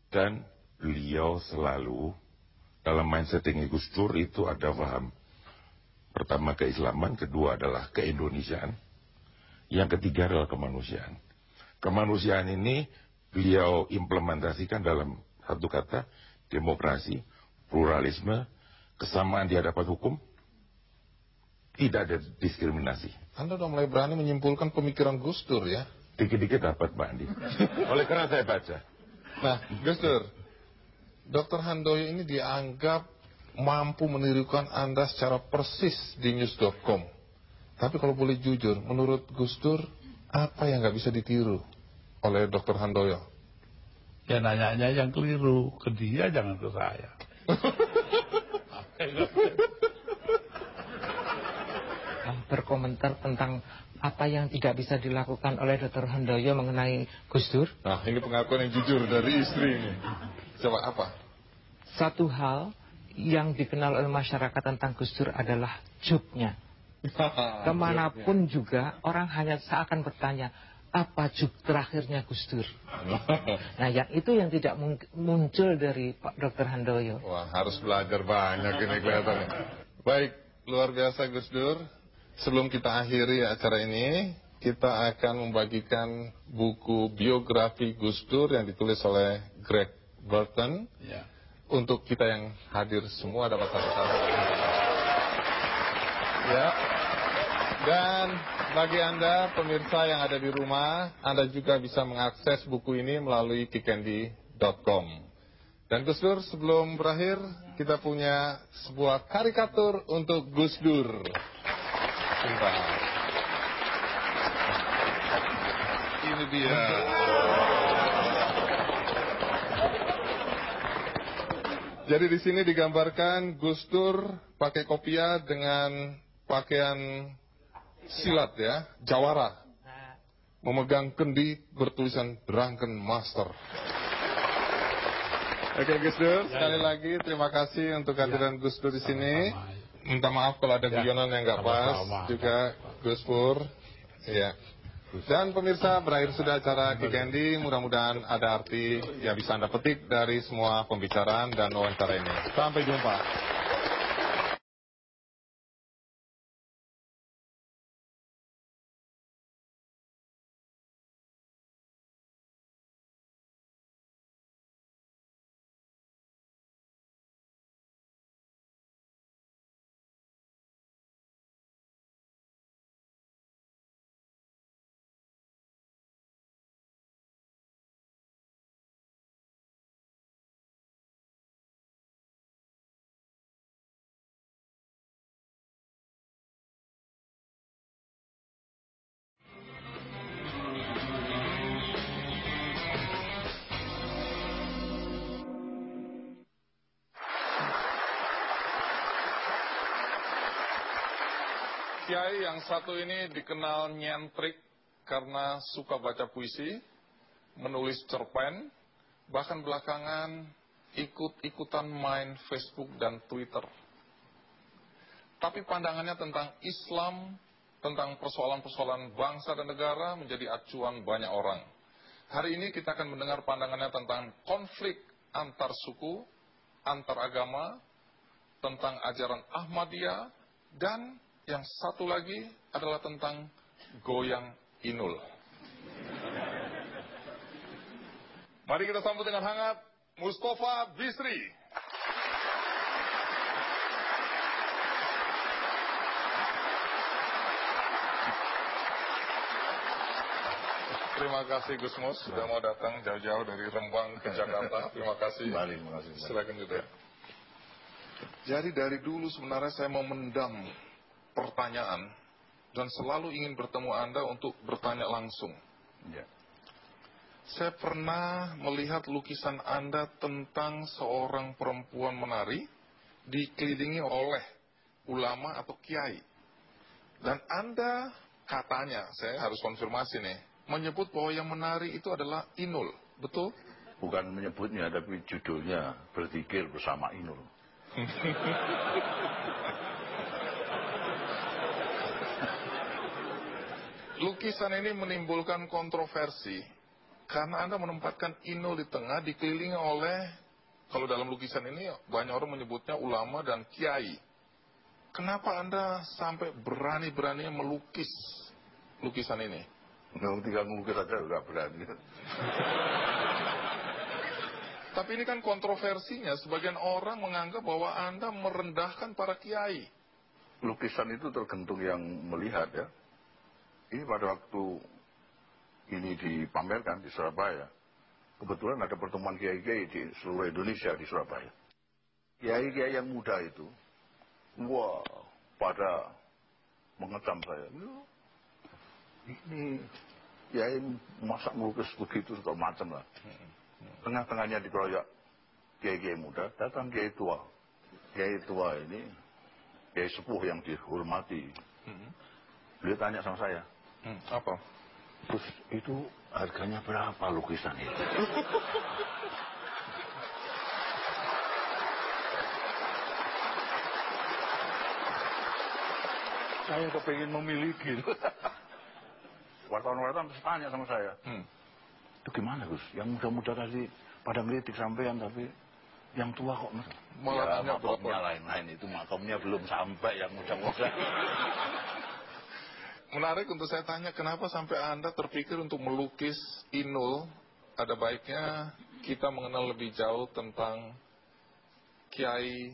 Dan beliau selalu dalam mindsetting Gus Dur itu ada paham. Pertama keislaman, kedua adalah keindonesiaan. Yang ketiga adalah kemanusiaan. Kemanusiaan ini beliau implementasikan dalam satu kata, demokrasi, pluralisme, kesamaan di hadapan hukum, tidak ada diskriminasi. Anda udah mulai berani menyimpulkan pemikiran Gus Dur ya? Dikit-dikit dapat Pak Andi. Oleh karena saya baca. Nah, Gus Dur, Dr. Handoyo ini dianggap mampu menirukan Anda secara persis di news.com. Tapi kalau boleh jujur, menurut Gus Dur, apa yang nggak bisa ditiru oleh Dr. Handoyo? Ya nanyanya yang keliru ke dia jangan ke saya. Berkomentar tentang apa yang tidak bisa dilakukan oleh Dr. Handoyo mengenai Gus Dur. Nah, ini pengakuan yang jujur dari istri ini. Coba apa? Satu hal yang dikenal oleh masyarakat tentang Gus Dur adalah jubnya. Ke mana pun juga orang hanya seakan bertanya, apa jub terakhirnya Gus Dur? Nah, yang itu yang tidak muncul dari Pak Dr. Handoyo. Wah, harus belajar banyak ini kelihatannya. Baik, luar biasa Gus Dur. Sebelum kita akhiri acara ini, kita akan membagikan buku biografi Gus Dur yang ditulis oleh Greg Burton. Ya. Untuk kita yang hadir semua dapat satu-satu. Ya. Dan bagi Anda pemirsa yang ada di rumah, Anda juga bisa mengakses buku ini melalui kikendi.com. Dan Gus Dur sebelum berakhir, kita punya sebuah karikatur untuk Gus Dur. Sumpah. Ini dia. Jadi di sini digambarkan Gus Dur pakai kopiah dengan pakaian silat ya, jawara. Memegang kendi bertulisan Drunken Master. Oke Gus Dur, sekali lagi terima kasih untuk kehadiran Gus Dur di sini. Minta maaf kalau ada guyonan yang nggak pas. Juga Gus Pur. Ya. Dan pemirsa berakhir sudah acara Kikendi. Mudah-mudahan ada arti yang bisa Anda petik dari semua pembicaraan dan wawancara ini. Sampai jumpa. Kiai yang satu ini dikenal nyentrik karena suka baca puisi, menulis cerpen, bahkan belakangan ikut-ikutan main Facebook dan Twitter. Tapi pandangannya tentang Islam, tentang persoalan-persoalan bangsa dan negara menjadi acuan banyak orang. Hari ini kita akan mendengar pandangannya tentang konflik antar suku, antar agama, tentang ajaran Ahmadiyah, dan yang satu lagi adalah tentang goyang inul. Mari kita sambut dengan hangat Mustafa Bisri. Terima kasih Gus Mus sudah mau datang jauh-jauh dari Rembang ke Jakarta. Terima kasih. Kembali, terima kasih. Silakan juga. Jadi dari dulu sebenarnya saya mau mendam pertanyaan dan selalu ingin bertemu Anda untuk bertanya langsung. Ya. Saya pernah melihat lukisan Anda tentang seorang perempuan menari dikelilingi oleh ulama atau kiai. Dan Anda katanya, saya harus konfirmasi nih, menyebut bahwa yang menari itu adalah Inul, betul? Bukan menyebutnya, tapi judulnya berzikir bersama Inul. Lukisan ini menimbulkan kontroversi karena Anda menempatkan Inul di tengah dikelilingi oleh kalau dalam lukisan ini banyak orang menyebutnya ulama dan kiai. Kenapa Anda sampai berani-beraninya melukis lukisan ini? Nggak tinggal ngukir aja udah berani. Tapi ini kan kontroversinya, sebagian orang menganggap bahwa Anda merendahkan para kiai. Lukisan itu tergantung yang melihat ya. Ini pada waktu ini dipamerkan di Surabaya, kebetulan ada pertemuan kiai-kiai di seluruh Indonesia di Surabaya. Kiai-kiai yang muda itu, wah, pada mengecam saya. "Ya, Ini kiai masa melukis begitu segala macam lah. Tengah-tengahnya dikeroyok kiai-kiai muda, datang kiai tua. Kiai tua ini, kiai sepuh yang dihormati. Beliau tanya sama saya, Hmm, apa? Terus itu harganya berapa lukisan itu? saya kepengen memiliki. Wartawan-wartawan terus tanya sama saya. Hmm. Itu gimana Gus? Yang muda-muda tadi pada ngelitik sampean tapi Yang tua kok mas? Malah ya, tanya makomnya lain-lain itu makomnya belum sampai yang muda-muda. Menarik untuk saya tanya, kenapa sampai Anda terpikir untuk melukis Inul? Ada baiknya kita mengenal lebih jauh tentang Kiai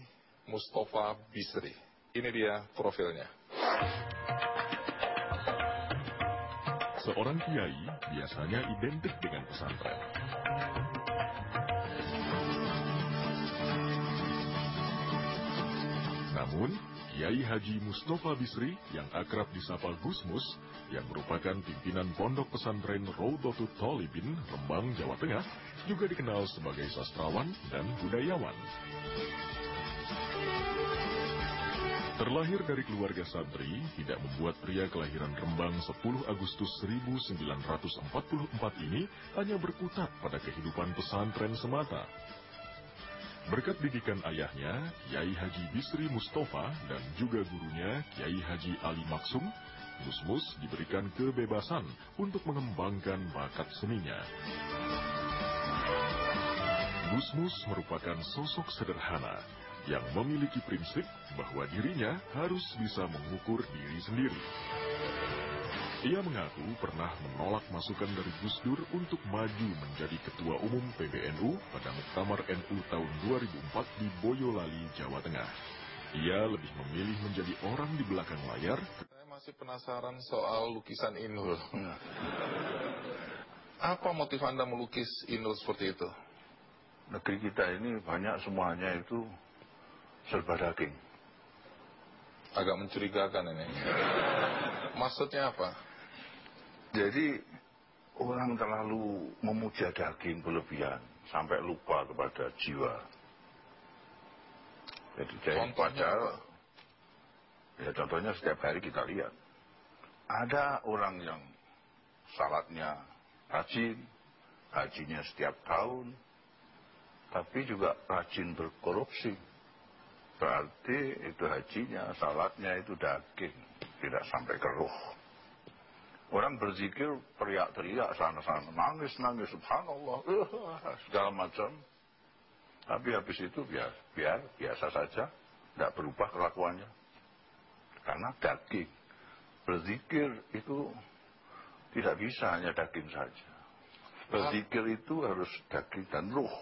Mustafa Bisri. Ini dia profilnya. Seorang kiai biasanya identik dengan pesantren. Namun, Kiai Haji Mustafa Bisri yang akrab disapa Gusmus, yang merupakan pimpinan pondok pesantren Raudatul Talibin, Rembang, Jawa Tengah, juga dikenal sebagai sastrawan dan budayawan. Terlahir dari keluarga santri, tidak membuat pria kelahiran Rembang 10 Agustus 1944 ini hanya berkutat pada kehidupan pesantren semata. Berkat didikan ayahnya, Kiai Haji Bisri Mustafa dan juga gurunya, Kiai Haji Ali Maksum, Musmus diberikan kebebasan untuk mengembangkan bakat seninya. Musmus merupakan sosok sederhana yang memiliki prinsip bahwa dirinya harus bisa mengukur diri sendiri. Ia mengaku pernah menolak masukan dari Gus Dur untuk maju menjadi Ketua Umum PBNU pada Muktamar NU tahun 2004 di Boyolali, Jawa Tengah. Ia lebih memilih menjadi orang di belakang layar. Saya masih penasaran soal lukisan Inul. Apa motif Anda melukis Inul seperti itu? Negeri kita ini banyak semuanya itu serba daging. Agak mencurigakan ini. Maksudnya apa? Jadi orang terlalu memuja daging berlebihan sampai lupa kepada jiwa. Jadi jadi padahal ya contohnya setiap hari kita lihat ada orang yang salatnya rajin, hajinya setiap tahun, tapi juga rajin berkorupsi. Berarti itu hajinya, salatnya itu daging, tidak sampai keruh. Orang berzikir teriak-teriak sana-sana, nangis-nangis, subhanallah, uh, segala macam. Tapi habis itu biar, biar biasa saja, tidak berubah kelakuannya. Karena daging. Berzikir itu tidak bisa hanya daging saja. Berzikir itu harus daging dan ruh.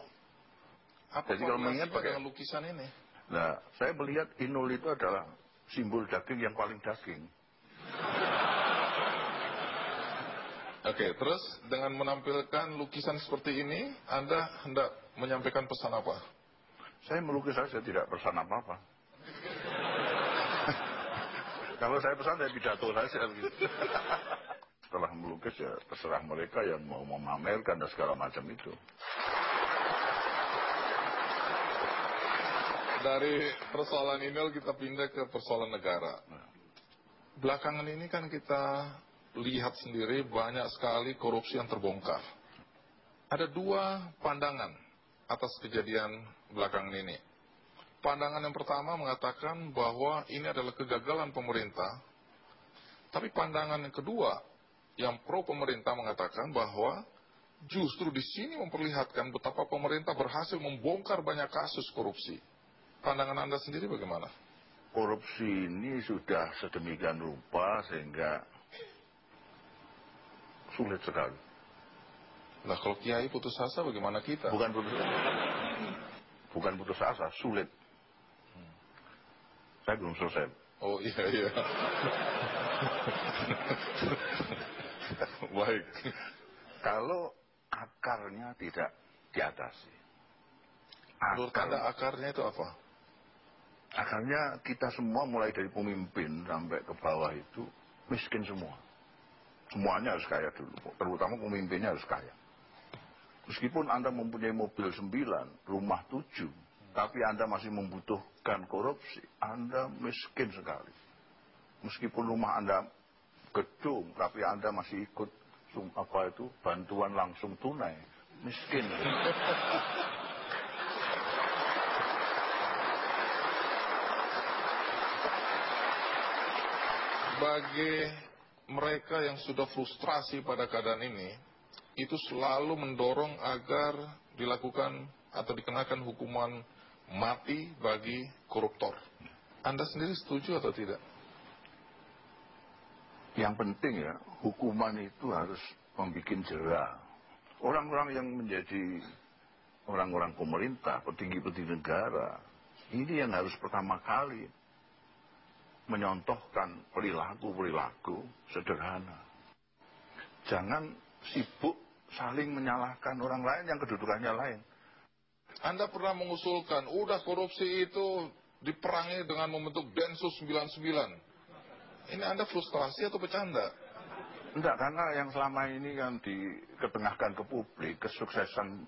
Apa Jadi kalau mengingat pakai lukisan ini? Nah, saya melihat Inul itu adalah simbol daging yang paling daging. Oke, terus dengan menampilkan lukisan seperti ini, Anda hendak menyampaikan pesan apa? Saya melukis saja tidak pesan apa-apa. Kalau saya pesan saya pidato saja gitu. Setelah melukis ya terserah mereka yang mau memamerkan dan segala macam itu. Dari persoalan Inul kita pindah ke persoalan negara. Belakangan ini kan kita lihat sendiri banyak sekali korupsi yang terbongkar. Ada dua pandangan atas kejadian belakangan ini. Pandangan yang pertama mengatakan bahwa ini adalah kegagalan pemerintah. Tapi pandangan yang kedua yang pro pemerintah mengatakan bahwa justru di sini memperlihatkan betapa pemerintah berhasil membongkar banyak kasus korupsi. Pandangan Anda sendiri bagaimana? Korupsi ini sudah sedemikian rupa sehingga sulit sekali. Nah kalau Kiai putus asa bagaimana kita? Bukan putus bukan putus asa, sulit. Saya belum selesai. Oh iya iya. Baik. Kalau akarnya tidak diatasi. Menurut Anda akarnya itu apa? Akarnya kita semua mulai dari pemimpin sampai ke bawah itu miskin semua. Semuanya harus kaya dulu, terutama pemimpinnya harus kaya. Meskipun Anda mempunyai mobil sembilan, rumah tujuh, tapi Anda masih membutuhkan korupsi, Anda miskin sekali. Meskipun rumah Anda gedung, tapi Anda masih ikut apa itu bantuan langsung tunai, miskin. Bagi mereka yang sudah frustrasi pada keadaan ini, itu selalu mendorong agar dilakukan atau dikenakan hukuman mati bagi koruptor. Anda sendiri setuju atau tidak? Yang penting ya, hukuman itu harus membuat jerah. Orang-orang yang menjadi orang-orang pemerintah, petinggi-petinggi negara, ini yang harus pertama kali menyontohkan perilaku-perilaku sederhana. Jangan sibuk saling menyalahkan orang lain yang kedudukannya lain. Anda pernah mengusulkan, udah korupsi itu diperangi dengan membentuk Densus 99. Ini Anda frustrasi atau bercanda? Enggak, karena yang selama ini yang diketengahkan ke publik, kesuksesan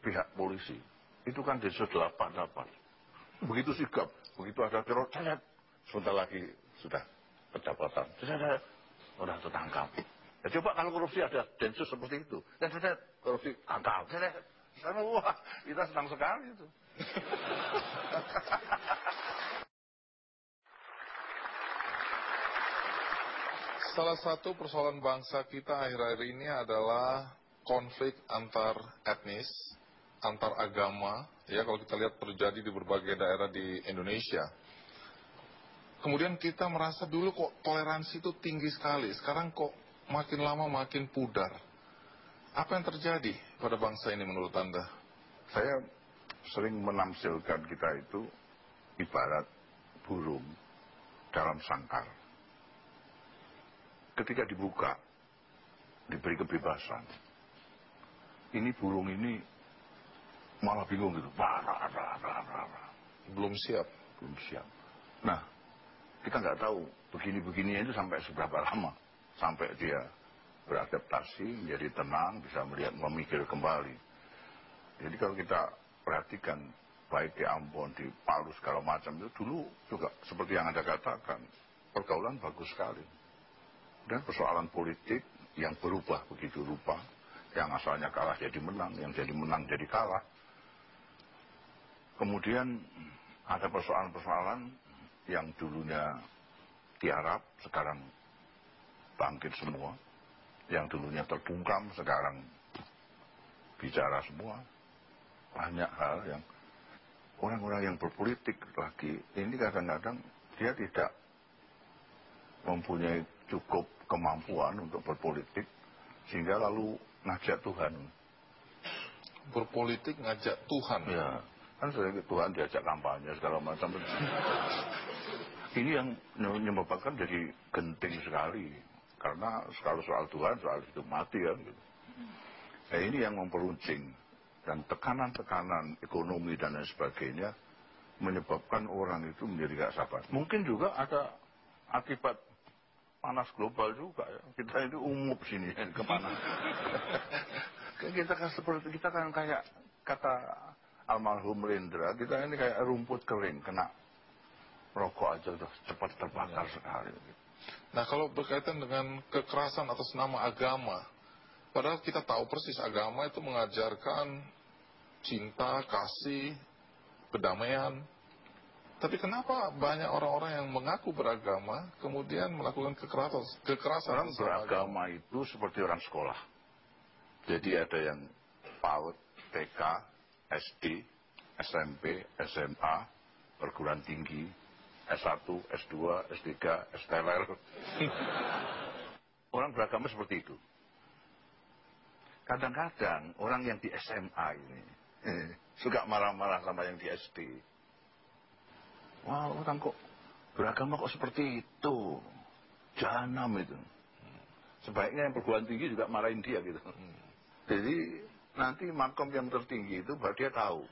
pihak polisi, itu kan Densus 88. Begitu sigap, begitu ada teror, sebentar lagi sudah pendapatan. Sudah tertangkap. Ya, coba kalau korupsi ada Densus seperti itu, dan celet, korupsi tangkap, celet. Karena wah, kita senang sekali itu. Salah satu persoalan bangsa kita akhir-akhir ini adalah konflik antar etnis, antar agama, ya kalau kita lihat terjadi di berbagai daerah di Indonesia. Kemudian kita merasa dulu kok toleransi itu tinggi sekali, sekarang kok makin lama makin pudar. Apa yang terjadi pada bangsa ini menurut Anda? Saya sering menamsilkan kita itu ibarat burung dalam sangkar ketika dibuka, diberi kebebasan, ini burung ini malah bingung gitu, belum siap, belum siap. Nah, kita nggak tahu begini-begini itu sampai seberapa lama, sampai dia beradaptasi, menjadi tenang, bisa melihat, memikir kembali. Jadi kalau kita perhatikan baik di Ambon, di Palu segala macam itu dulu juga seperti yang Anda katakan, pergaulan bagus sekali. Dan persoalan politik yang berubah begitu rupa yang asalnya kalah jadi menang yang jadi menang jadi kalah. Kemudian ada persoalan-persoalan yang dulunya tiarap sekarang bangkit semua yang dulunya terbungkam sekarang bicara semua banyak hal yang orang-orang yang berpolitik lagi ini kadang-kadang dia tidak mempunyai cukup kemampuan untuk berpolitik sehingga lalu ngajak Tuhan. Berpolitik ngajak Tuhan. Ya, kan sering Tuhan diajak kampanye segala macam. Ini yang menyebabkan jadi genting sekali karena kalau soal Tuhan soal hidup mati kan. Gitu. Nah, ini yang memperuncing dan tekanan-tekanan ekonomi dan lain sebagainya menyebabkan orang itu menjadi gak sabar. Mungkin juga ada akibat panas global juga ya. Kita itu umup sini ya, ke mana. kita kan seperti kita kan kayak kata almarhum Lindra, kita ini kayak rumput kering kena rokok aja udah cepat terbakar sekali. Nah kalau berkaitan dengan kekerasan atas nama agama, padahal kita tahu persis agama itu mengajarkan cinta, kasih, kedamaian, tapi kenapa banyak orang-orang yang mengaku beragama kemudian melakukan kekerasan? kekerasan orang beragama itu seperti orang sekolah. Jadi ada yang PAUD, TK, SD, SMP, SMA, perguruan tinggi, S1, S2, S3, STLR. orang beragama seperti itu. Kadang-kadang orang yang di SMA ini eh, suka marah-marah sama yang di SD Wah orang kok beragama kok seperti itu. Jahanam itu. Sebaiknya yang perguruan tinggi juga marahin dia gitu. Jadi nanti makom yang tertinggi itu baru dia tahu.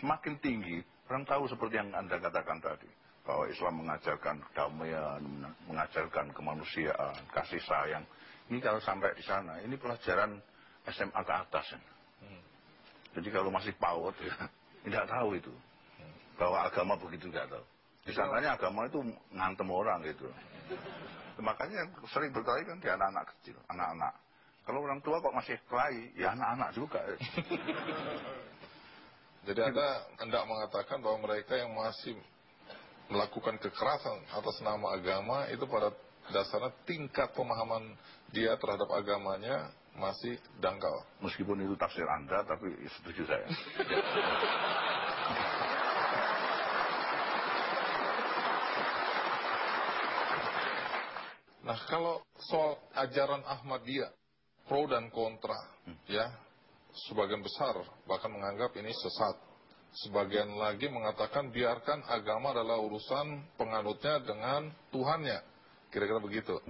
Semakin tinggi, orang tahu seperti yang Anda katakan tadi. Bahwa Islam mengajarkan kedamaian, mengajarkan kemanusiaan, kasih sayang. Ini kalau sampai di sana, ini pelajaran SMA ke atas. Ya. Jadi kalau masih PAUD ya, tidak tahu itu bahwa agama begitu nggak tahu. Disangkanya agama itu ngantem orang gitu. Makanya sering berkelahi kan di anak-anak kecil, anak-anak. Kalau orang tua kok masih kelahi, ya anak-anak juga. Jadi Anda hendak mengatakan bahwa mereka yang masih melakukan kekerasan atas nama agama itu pada dasarnya tingkat pemahaman dia terhadap agamanya masih dangkal. Meskipun itu tafsir Anda, tapi setuju saya. Nah, kalau soal ajaran Ahmadiyah, pro dan kontra, ya, sebagian besar bahkan menganggap ini sesat. Sebagian lagi mengatakan biarkan agama adalah urusan penganutnya dengan Tuhannya. Kira-kira begitu.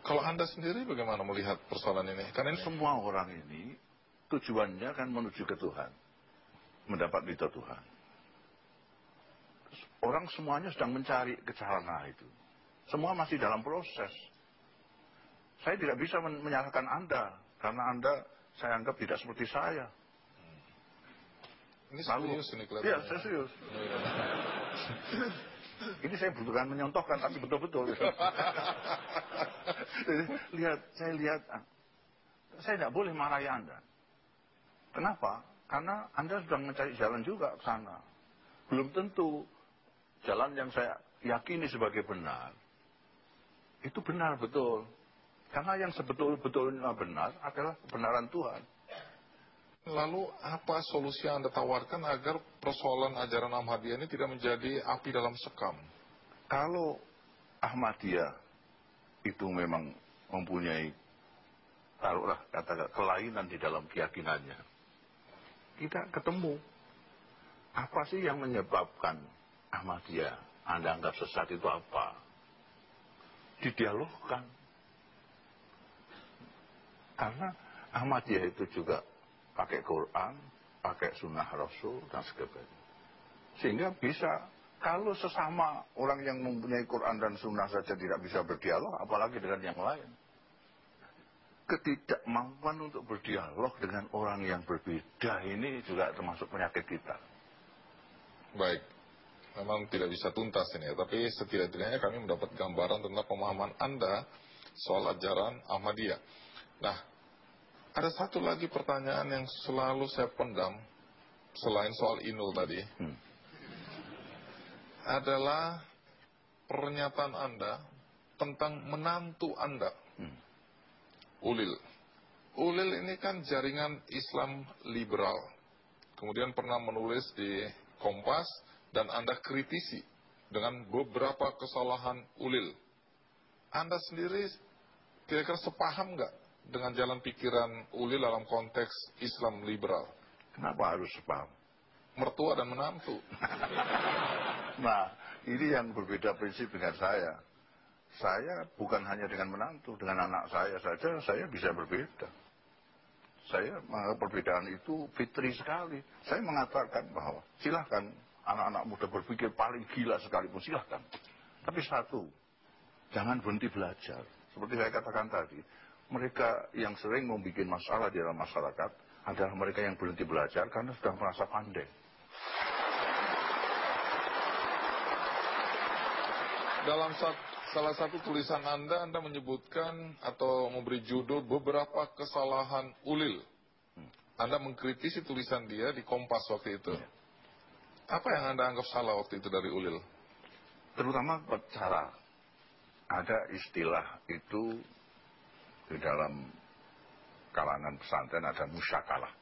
Kalau Anda sendiri bagaimana melihat persoalan ini? Karena semua orang ini tujuannya kan menuju ke Tuhan. Mendapat ridho Tuhan. Orang semuanya sedang mencari ke sana itu. Semua masih dalam proses. Saya tidak bisa men- menyalahkan Anda. Karena Anda saya anggap tidak seperti saya. Ini serius ini kelihatan. Iya, saya serius. Ini saya butuhkan menyontohkan, tapi betul-betul. Jadi, lihat, saya lihat, ah, saya tidak boleh marahi Anda. Kenapa? Karena Anda sedang mencari jalan juga ke sana. Belum tentu jalan yang saya yakini sebagai benar. Itu benar betul. Karena yang sebetul-betulnya benar adalah kebenaran Tuhan. Lalu apa solusi yang Anda tawarkan agar persoalan ajaran Ahmadiyah ini tidak menjadi api dalam sekam? Kalau Ahmadiyah itu memang mempunyai taruhlah kata kelainan di dalam keyakinannya. Kita ketemu. Apa sih yang menyebabkan Ahmadiyah Anda anggap sesat itu apa? Didialogkan. Karena Ahmadiyah itu juga pakai Quran, pakai sunnah Rasul, dan sebagainya. Sehingga bisa, kalau sesama orang yang mempunyai Quran dan sunnah saja tidak bisa berdialog, apalagi dengan yang lain. Ketidakmampuan untuk berdialog dengan orang yang berbeda ini juga termasuk penyakit kita. Baik, memang tidak bisa tuntas ini ya, tapi setidak-tidaknya kami mendapat gambaran tentang pemahaman Anda soal ajaran Ahmadiyah. Nah, ada satu lagi pertanyaan yang selalu saya pendam, selain soal Inul tadi, adalah pernyataan Anda tentang menantu Anda, Ulil. Ulil ini kan jaringan Islam liberal, kemudian pernah menulis di Kompas, dan Anda kritisi dengan beberapa kesalahan Ulil. Anda sendiri kira-kira sepaham nggak dengan jalan pikiran Ulil dalam konteks Islam liberal? Kenapa harus sepaham? Mertua dan menantu. Nah, ini yang berbeda prinsip dengan saya. Saya bukan hanya dengan menantu, dengan anak saya saja saya bisa berbeda. Saya menganggap perbedaan itu fitri sekali. Saya mengatakan bahwa silahkan anak-anak muda berpikir paling gila sekalipun silahkan. Tapi satu, jangan berhenti belajar. Seperti saya katakan tadi, mereka yang sering membuat masalah di dalam masyarakat adalah mereka yang berhenti belajar karena sudah merasa pandai. Dalam salah satu tulisan Anda, Anda menyebutkan atau memberi judul beberapa kesalahan Ulil. Anda mengkritisi tulisan dia di Kompas waktu itu. Apa yang Anda anggap salah waktu itu dari Ulil? Terutama cara. Ada istilah itu di dalam kalangan pesantren ada musyakalah.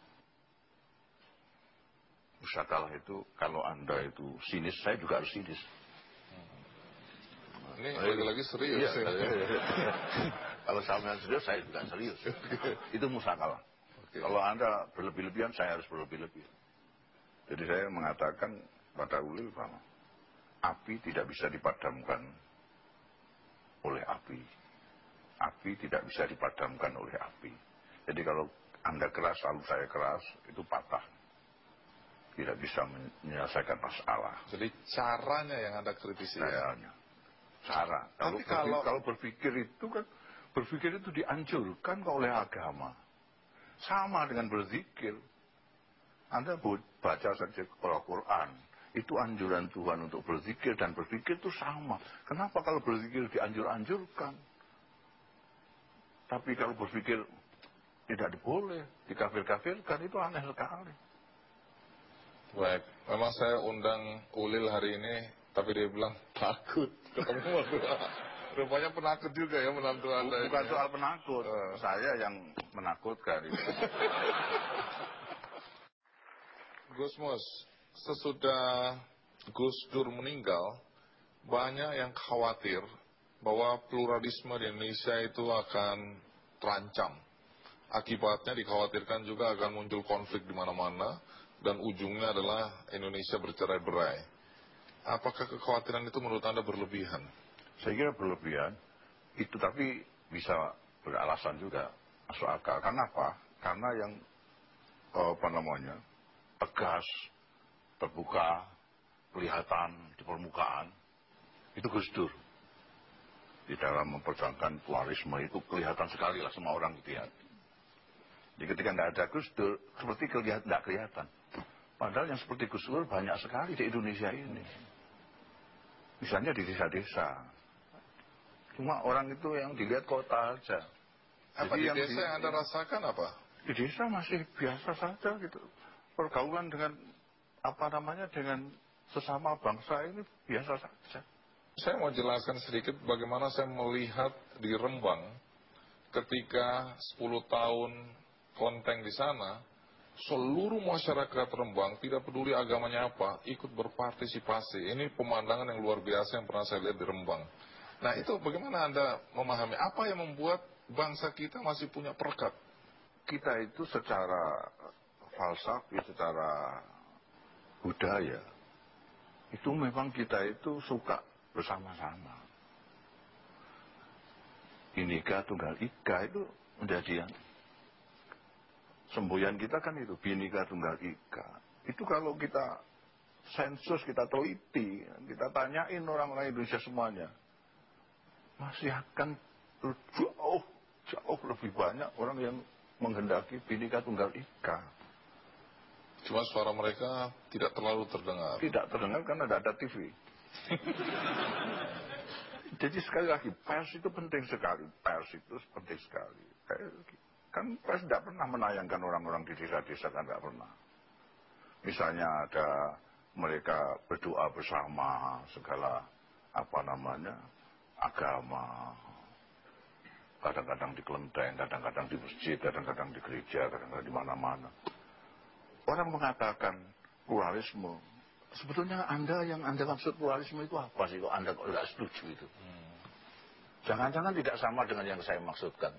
Musyakalah itu kalau Anda itu sinis, saya juga harus sinis. Ini lagi-lagi serius. Iya, iya. Kalau sampean serius, saya juga serius. itu musakalah. Kalau Anda berlebih-lebihan, saya harus berlebih-lebihan. Jadi saya mengatakan pada Ulil api tidak bisa dipadamkan oleh api. Api tidak bisa dipadamkan oleh api. Jadi kalau Anda keras, lalu saya keras, itu patah. Tidak bisa menyelesaikan masalah. Jadi caranya yang Anda kritisi. Caranya. Cara. Kalau, Tapi kalau- berpikir, kalau berpikir itu kan, berpikir itu dianjurkan oleh agama. Sama dengan berzikir. Anda baca saja Al-Quran. Itu anjuran Tuhan untuk berzikir dan berpikir itu sama. Kenapa kalau berzikir dianjur-anjurkan? Tapi kalau berpikir tidak boleh, dikafir-kafirkan, itu aneh sekali. Baik, memang saya undang Ulil hari ini, tapi dia bilang takut ketemu. Rupanya penakut juga ya menantu Anda. Bukan ini ya. soal penakut, saya yang menakutkan itu. Gusmus, sesudah Gus Dur meninggal, banyak yang khawatir bahwa pluralisme di Indonesia itu akan terancam. Akibatnya dikhawatirkan juga akan muncul konflik di mana-mana dan ujungnya adalah Indonesia bercerai-berai. Apakah kekhawatiran itu menurut Anda berlebihan? Saya kira berlebihan, itu tapi bisa beralasan juga, masuk akal. Karena apa? Karena yang, eh, apa namanya, tegas, terbuka, kelihatan di permukaan, itu Gus Dur. Di dalam memperjuangkan pluralisme itu kelihatan sekali lah semua orang lihat. Jadi ketika tidak ada Gus Dur, seperti kelihatan, tidak kelihatan. Padahal yang seperti Gus Dur banyak sekali di Indonesia ini. Misalnya di desa-desa. Cuma orang itu yang dilihat kota aja. Apa Jadi di yang desa di- yang Anda rasakan apa? Di desa masih biasa saja gitu. Pergaulan dengan apa namanya dengan sesama bangsa ini biasa saja. Saya mau jelaskan sedikit bagaimana saya melihat di Rembang ketika 10 tahun kelenteng di sana, seluruh masyarakat Rembang tidak peduli agamanya apa, ikut berpartisipasi. Ini pemandangan yang luar biasa yang pernah saya lihat di Rembang. Nah itu bagaimana Anda memahami apa yang membuat bangsa kita masih punya perekat? Kita itu secara falsafi, secara budaya, itu memang kita itu suka bersama-sama. Binika tunggal ika itu menjadi yang semboyan kita kan itu binika tunggal ika. Itu kalau kita sensus, kita teliti, kita tanyain orang-orang Indonesia semuanya, masih akan jauh jauh lebih banyak orang yang menghendaki binika tunggal ika. Cuma suara mereka tidak terlalu terdengar. Tidak terdengar karena tidak ada TV. Jadi sekali lagi, pers itu penting sekali. Pers itu penting sekali. Kan pers tidak pernah menayangkan orang-orang di desa-desa, kan tidak pernah. Misalnya ada mereka berdoa bersama, segala apa namanya, agama. Kadang-kadang di kelenteng, kadang-kadang di masjid, kadang-kadang di gereja, kadang-kadang di mana-mana. Orang mengatakan pluralisme, sebetulnya Anda yang Anda maksud pluralisme itu apa sih kok Anda kok nggak setuju itu? Jangan-jangan tidak sama dengan yang saya maksudkan.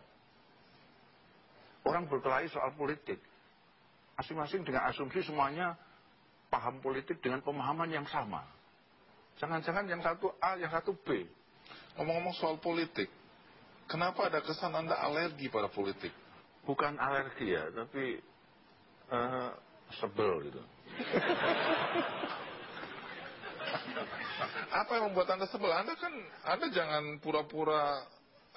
Orang berkelahi soal politik. Masing-masing dengan asumsi semuanya paham politik dengan pemahaman yang sama. Jangan-jangan yang satu A, yang satu B. Ngomong-ngomong soal politik, kenapa ada kesan Anda alergi pada politik? Bukan alergi ya, tapi eh, sebel gitu. Apa yang membuat Anda sebel? Anda kan, Anda jangan pura-pura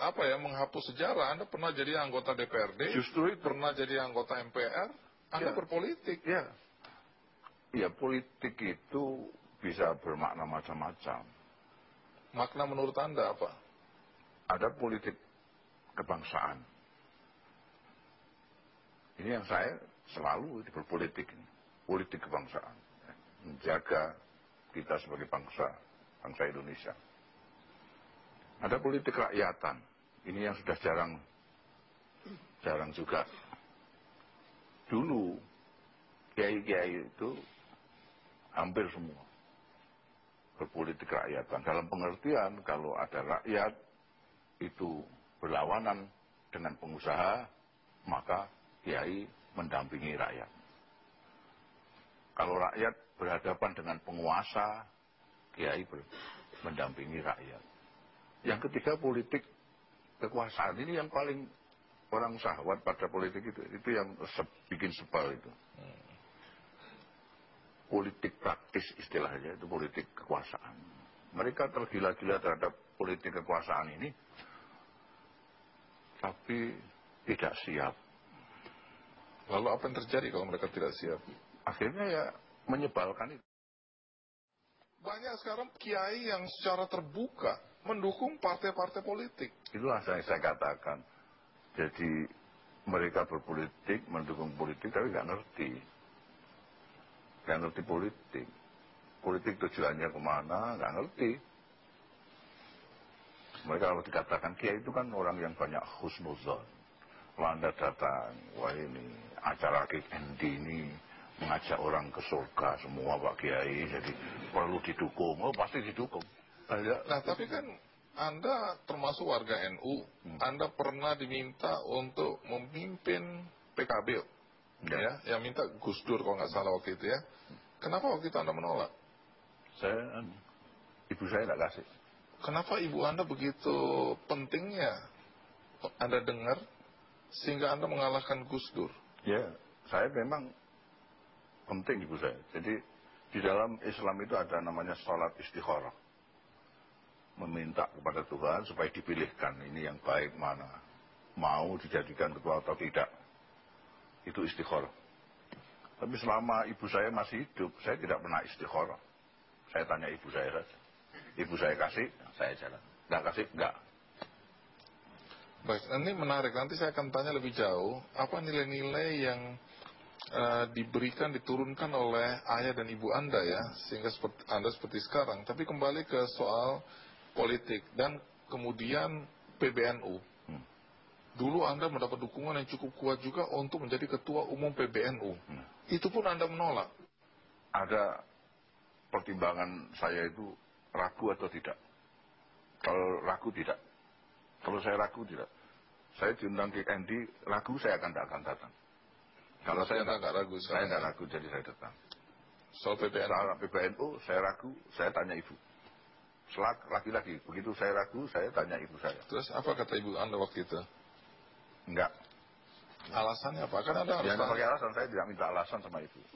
apa ya menghapus sejarah. Anda pernah jadi anggota DPRD, Justru itu. pernah jadi anggota MPR, Anda Ya. berpolitik. Ya. Ya politik itu bisa bermakna macam-macam. Makna menurut Anda apa? Ada politik kebangsaan. Ini yang saya selalu berpolitik ini. Politik kebangsaan. Menjaga kita sebagai bangsa, bangsa Indonesia. Ada politik rakyatan. Ini yang sudah jarang, jarang juga. Dulu, kiai-kiai itu hampir semua berpolitik rakyatan. Dalam pengertian, kalau ada rakyat itu berlawanan dengan pengusaha, maka kiai mendampingi rakyat. Kalau rakyat berhadapan dengan penguasa, kiai ber- mendampingi rakyat. Yang ketiga politik kekuasaan ini yang paling orang syahwat pada politik itu, itu yang se- bikin sebal itu. Politik praktis istilahnya itu politik kekuasaan. Mereka tergila-gila terhadap politik kekuasaan ini, tapi tidak siap. Lalu apa yang terjadi kalau mereka tidak siap? Akhirnya ya menyebalkan itu. Banyak sekarang kiai yang secara terbuka mendukung partai-partai politik. Itulah yang saya katakan. Jadi mereka berpolitik, mendukung politik, tapi nggak ngerti. Nggak ngerti politik. Politik tujuannya ke mana, nggak ngerti. Mereka kalau dikatakan kiai itu kan orang yang banyak husnuzon. Kalau Anda datang, wah ini acara KND ini mengajak orang ke surga semua Pak Kiai, jadi perlu didukung. Oh pasti didukung. Nah tapi kan Anda termasuk warga NU, Hmm. Anda pernah diminta untuk memimpin PKB, ya, yang minta Gus Dur kalau nggak salah waktu itu ya. Kenapa waktu itu Anda menolak? Saya, anu, ibu saya nggak kasih. Kenapa ibu Anda begitu pentingnya Anda dengar sehingga Anda mengalahkan Gus Dur? Ya, saya memang penting ibu saya. Jadi di dalam Islam itu ada namanya sholat istikharah. Meminta kepada Tuhan supaya dipilihkan ini yang baik mana. Mau dijadikan ketua atau tidak. Itu istikharah. Tapi selama ibu saya masih hidup, saya tidak pernah istikharah. Saya tanya ibu saya saja. Ibu saya kasih, saya jalan. Nggak kasih, nggak. Baik, ini menarik. Nanti saya akan tanya lebih jauh, apa nilai-nilai yang eh, diberikan, diturunkan oleh ayah dan ibu Anda ya, sehingga seperti, Anda seperti sekarang. Tapi kembali ke soal politik dan kemudian PBNU. Dulu Anda mendapat dukungan yang cukup kuat juga untuk menjadi ketua umum PBNU. Itu pun Anda menolak. ada pertimbangan saya itu ragu atau tidak. Kalau ragu tidak. Kalau saya ragu tidak. Saya diundang ke Andy, ragu saya akan tidak akan datang. Kalau saya nggak ragu saya ya? ragu jadi saya datang. Soal PBNU. Soal PBNU saya ragu, saya tanya ibu. Selak lagi-lagi, begitu saya ragu, saya tanya ibu saya. Terus apa kata ibu Anda waktu itu? Enggak. Alasannya apa? Kan Anda harus Jangan tahu. pakai alasan, saya tidak minta alasan sama ibu.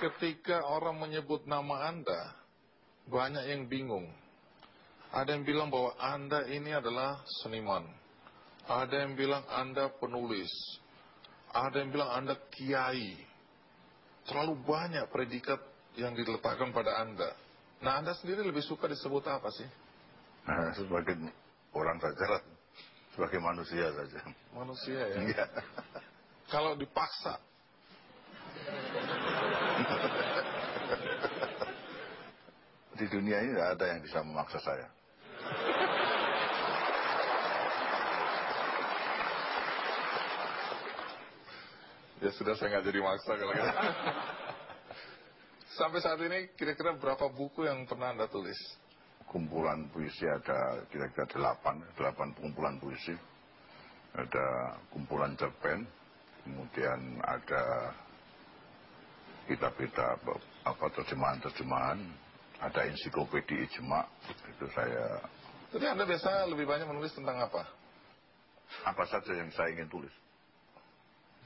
Ketika orang menyebut nama Anda, banyak yang bingung. Ada yang bilang bahwa Anda ini adalah seniman. Ada yang bilang Anda penulis. Ada yang bilang Anda kiai. Terlalu banyak predikat yang diletakkan pada Anda. Nah, Anda sendiri lebih suka disebut apa sih? Nah, sebagai orang saja. Sebagai manusia saja. Manusia ya. Iya. Kalau dipaksa, Di dunia ini tidak ada yang bisa memaksa saya. Ya sudah saya nggak jadi maksa kalau gitu. Sampai saat ini kira-kira berapa buku yang pernah Anda tulis? Kumpulan puisi ada kira-kira delapan, delapan kumpulan puisi. Ada kumpulan cerpen, kemudian ada kitab-kitab apa terjemahan-terjemahan, ada ensiklopedia ijma, itu saya Tapi Anda biasa lebih banyak menulis tentang apa? apa saja yang saya ingin tulis.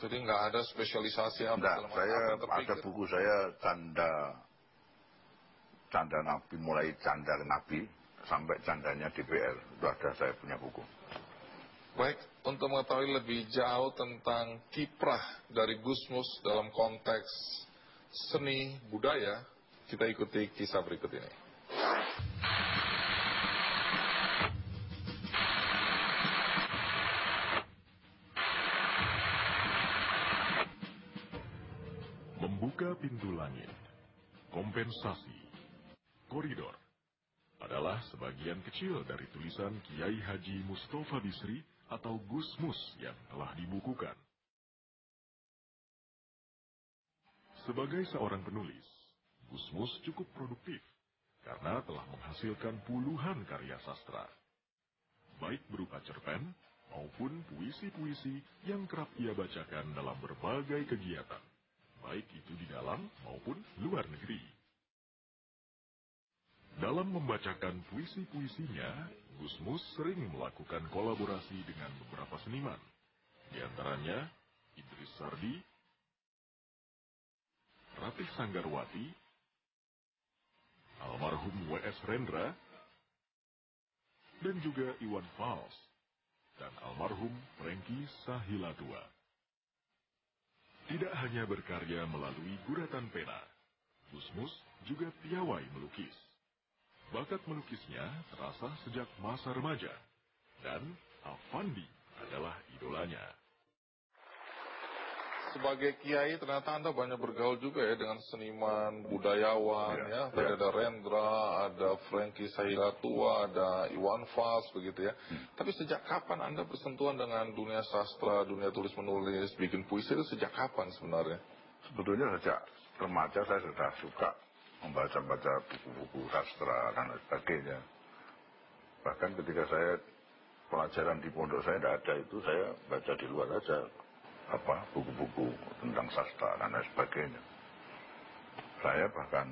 Jadi nggak ada spesialisasi apa dalam saya ada buku saya canda canda Nabi mulai canda Nabi sampai candanya DPR itu ada saya punya buku. Baik, untuk mengetahui lebih jauh tentang kiprah dari Gusmus dalam konteks seni budaya, kita ikuti kisah berikut ini. Pintu langit, kompensasi, koridor adalah sebagian kecil dari tulisan Kiai Haji Mustafa Bisri atau Gus Mus yang telah dibukukan. Sebagai seorang penulis, Gus Mus cukup produktif karena telah menghasilkan puluhan karya sastra, baik berupa cerpen maupun puisi-puisi yang kerap ia bacakan dalam berbagai kegiatan, baik itu di dalam maupun luar negeri. Dalam membacakan puisi-puisinya, Gusmus sering melakukan kolaborasi dengan beberapa seniman, di antaranya Idris Sardi, Ratih Sanggarwati, almarhum W.S. Rendra, dan juga Iwan Fals, dan almarhum Franky Sahilatua. Hanya berkarya melalui guratan pena, Gusmus juga piawai melukis. Bakat melukisnya terasa sejak masa remaja, dan Avandi adalah idolanya. Sebagai kiai ternyata Anda banyak bergaul juga ya dengan seniman, budayawan ya. iya. Tadi ada Rendra, ada Frankie Sahilatua, ada Iwan Fals begitu ya. Hmm. Tapi sejak kapan Anda bersentuhan dengan dunia sastra, dunia tulis menulis, bikin puisi itu sejak kapan sebenarnya? Sebetulnya sejak remaja saya sudah suka membaca-baca buku-buku sastra dan sebagainya. Bahkan ketika saya pelajaran di pondok saya tidak ada itu, saya baca di luar aja apa buku-buku tentang sastra dan lain sebagainya. Saya bahkan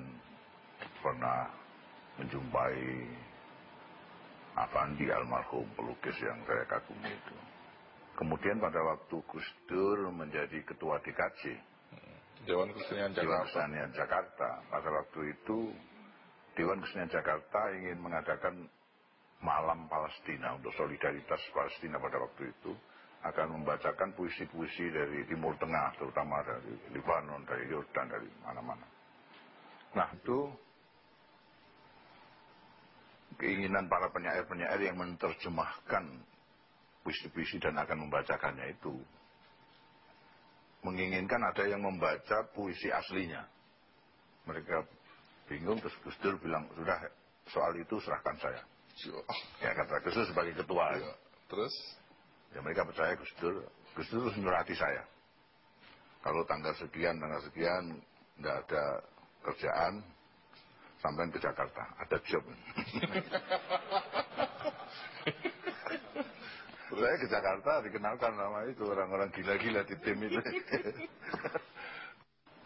pernah menjumpai Afandi almarhum pelukis yang saya kagumi itu. Kemudian pada waktu Gus Dur menjadi ketua DKJ, Dewan Kesenian Jakarta. Kesenian Jakarta. Pada waktu itu Dewan Kesenian Jakarta ingin mengadakan malam Palestina untuk solidaritas Palestina pada waktu itu akan membacakan puisi-puisi dari Timur Tengah, terutama dari Lebanon, dari Yordan, dari mana-mana. Nah itu keinginan para penyair-penyair yang menerjemahkan puisi-puisi dan akan membacakannya itu menginginkan ada yang membaca puisi aslinya. Mereka bingung terus Gus Dur bilang sudah soal itu serahkan saya. Ya kata Gus Dur sebagai ketua. Iya. Terus? Ya mereka percaya Gus Dur. Gus Dur terus menyurati saya. Kalau tanggal sekian, tanggal sekian nggak ada kerjaan, sampai ke Jakarta. Ada job. saya ke Jakarta dikenalkan nama itu orang-orang gila-gila di tim itu.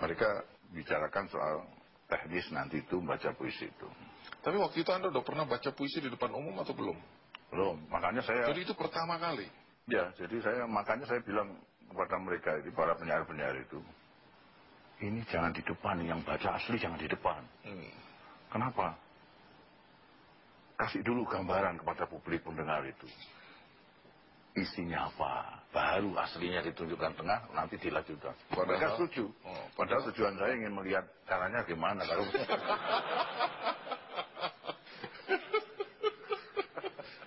Mereka bicarakan soal teknis nanti itu membaca puisi itu. Tapi waktu itu Anda udah pernah baca puisi di depan umum atau belum? Belum, makanya saya Jadi itu pertama kali. Ya, jadi saya makanya saya bilang kepada mereka itu para penyair-penyair itu, ini jangan di depan, yang baca asli jangan di depan. Hmm. Kenapa? Kasih dulu gambaran kepada publik pendengar itu. Isinya apa? Baru aslinya ditunjukkan tengah, nanti dilanjutkan. Padahal- Mereka setuju. Oh, Padahal tujuan saya ingin melihat caranya gimana. Kalau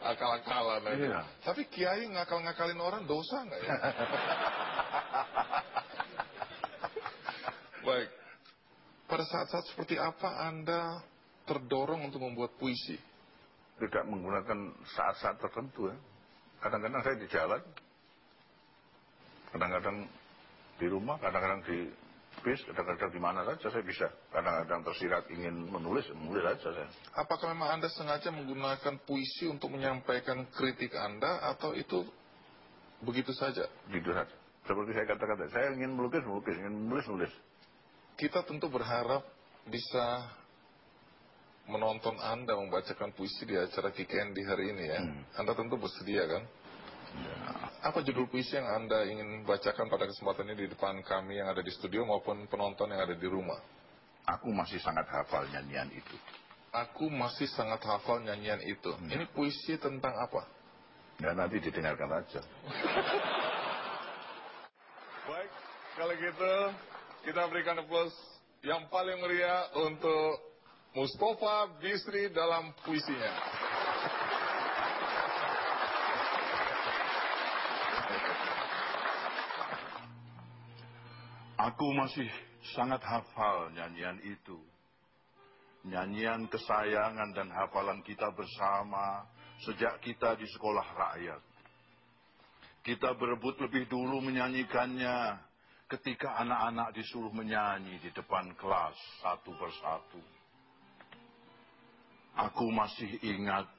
Akal-akalan aja. Iya. Tapi kiai ngakal-ngakalin orang dosa nggak ya? Baik. Pada saat-saat seperti apa Anda terdorong untuk membuat puisi? tidak menggunakan saat-saat tertentu ya. Kadang-kadang saya di jalan, kadang-kadang di rumah, kadang-kadang di bis, kadang-kadang di mana saja saya bisa. Kadang-kadang tersirat ingin menulis, menulis saja saya. Apakah memang Anda sengaja menggunakan puisi untuk menyampaikan kritik Anda atau itu begitu saja? Gitu saja. Seperti saya katakan, saya ingin melukis, melukis, ingin menulis, nulis. Kita tentu berharap bisa menonton Anda membacakan puisi di acara Kiken di hari ini ya. Hmm. Anda tentu bersedia kan? Ya. Apa judul puisi yang Anda ingin bacakan pada kesempatan ini di depan kami yang ada di studio maupun penonton yang ada di rumah? Aku masih sangat hafal nyanyian itu. Aku masih sangat hafal nyanyian itu. Hmm. Ini puisi tentang apa? Ya nanti didengarkan aja. Baik, kalau gitu kita berikan aplaus yang paling meriah untuk Mustafa Bisri dalam puisinya. Aku masih sangat hafal nyanyian itu. Nyanyian kesayangan dan hafalan kita bersama sejak kita di sekolah rakyat. Kita berebut lebih dulu menyanyikannya ketika anak-anak disuruh menyanyi di depan kelas satu persatu. Aku masih ingat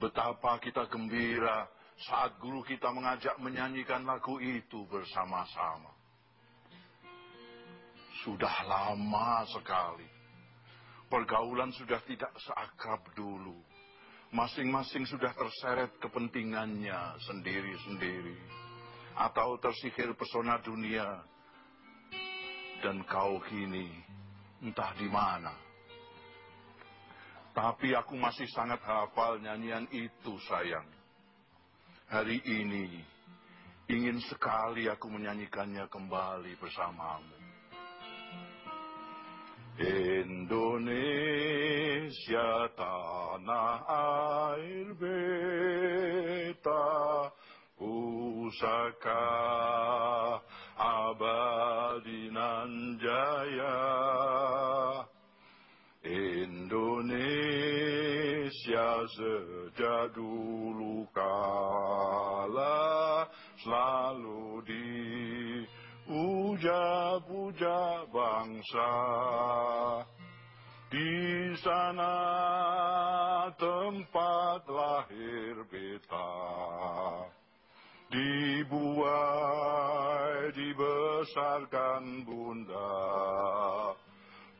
betapa kita gembira saat guru kita mengajak menyanyikan lagu itu bersama-sama. Sudah lama sekali. Pergaulan sudah tidak seakrab dulu. Masing-masing sudah terseret kepentingannya sendiri-sendiri. Atau tersihir pesona dunia. Dan kau kini entah di mana. Tapi aku masih sangat hafal nyanyian itu sayang. Hari ini ingin sekali aku menyanyikannya kembali bersamamu. Indonesia tanah air beta pusaka abadi nan jaya Indonesia sejak dulu kala selalu dipuja-puja bangsa di sana tempat lahir beta. Dibuai dibesarkan bunda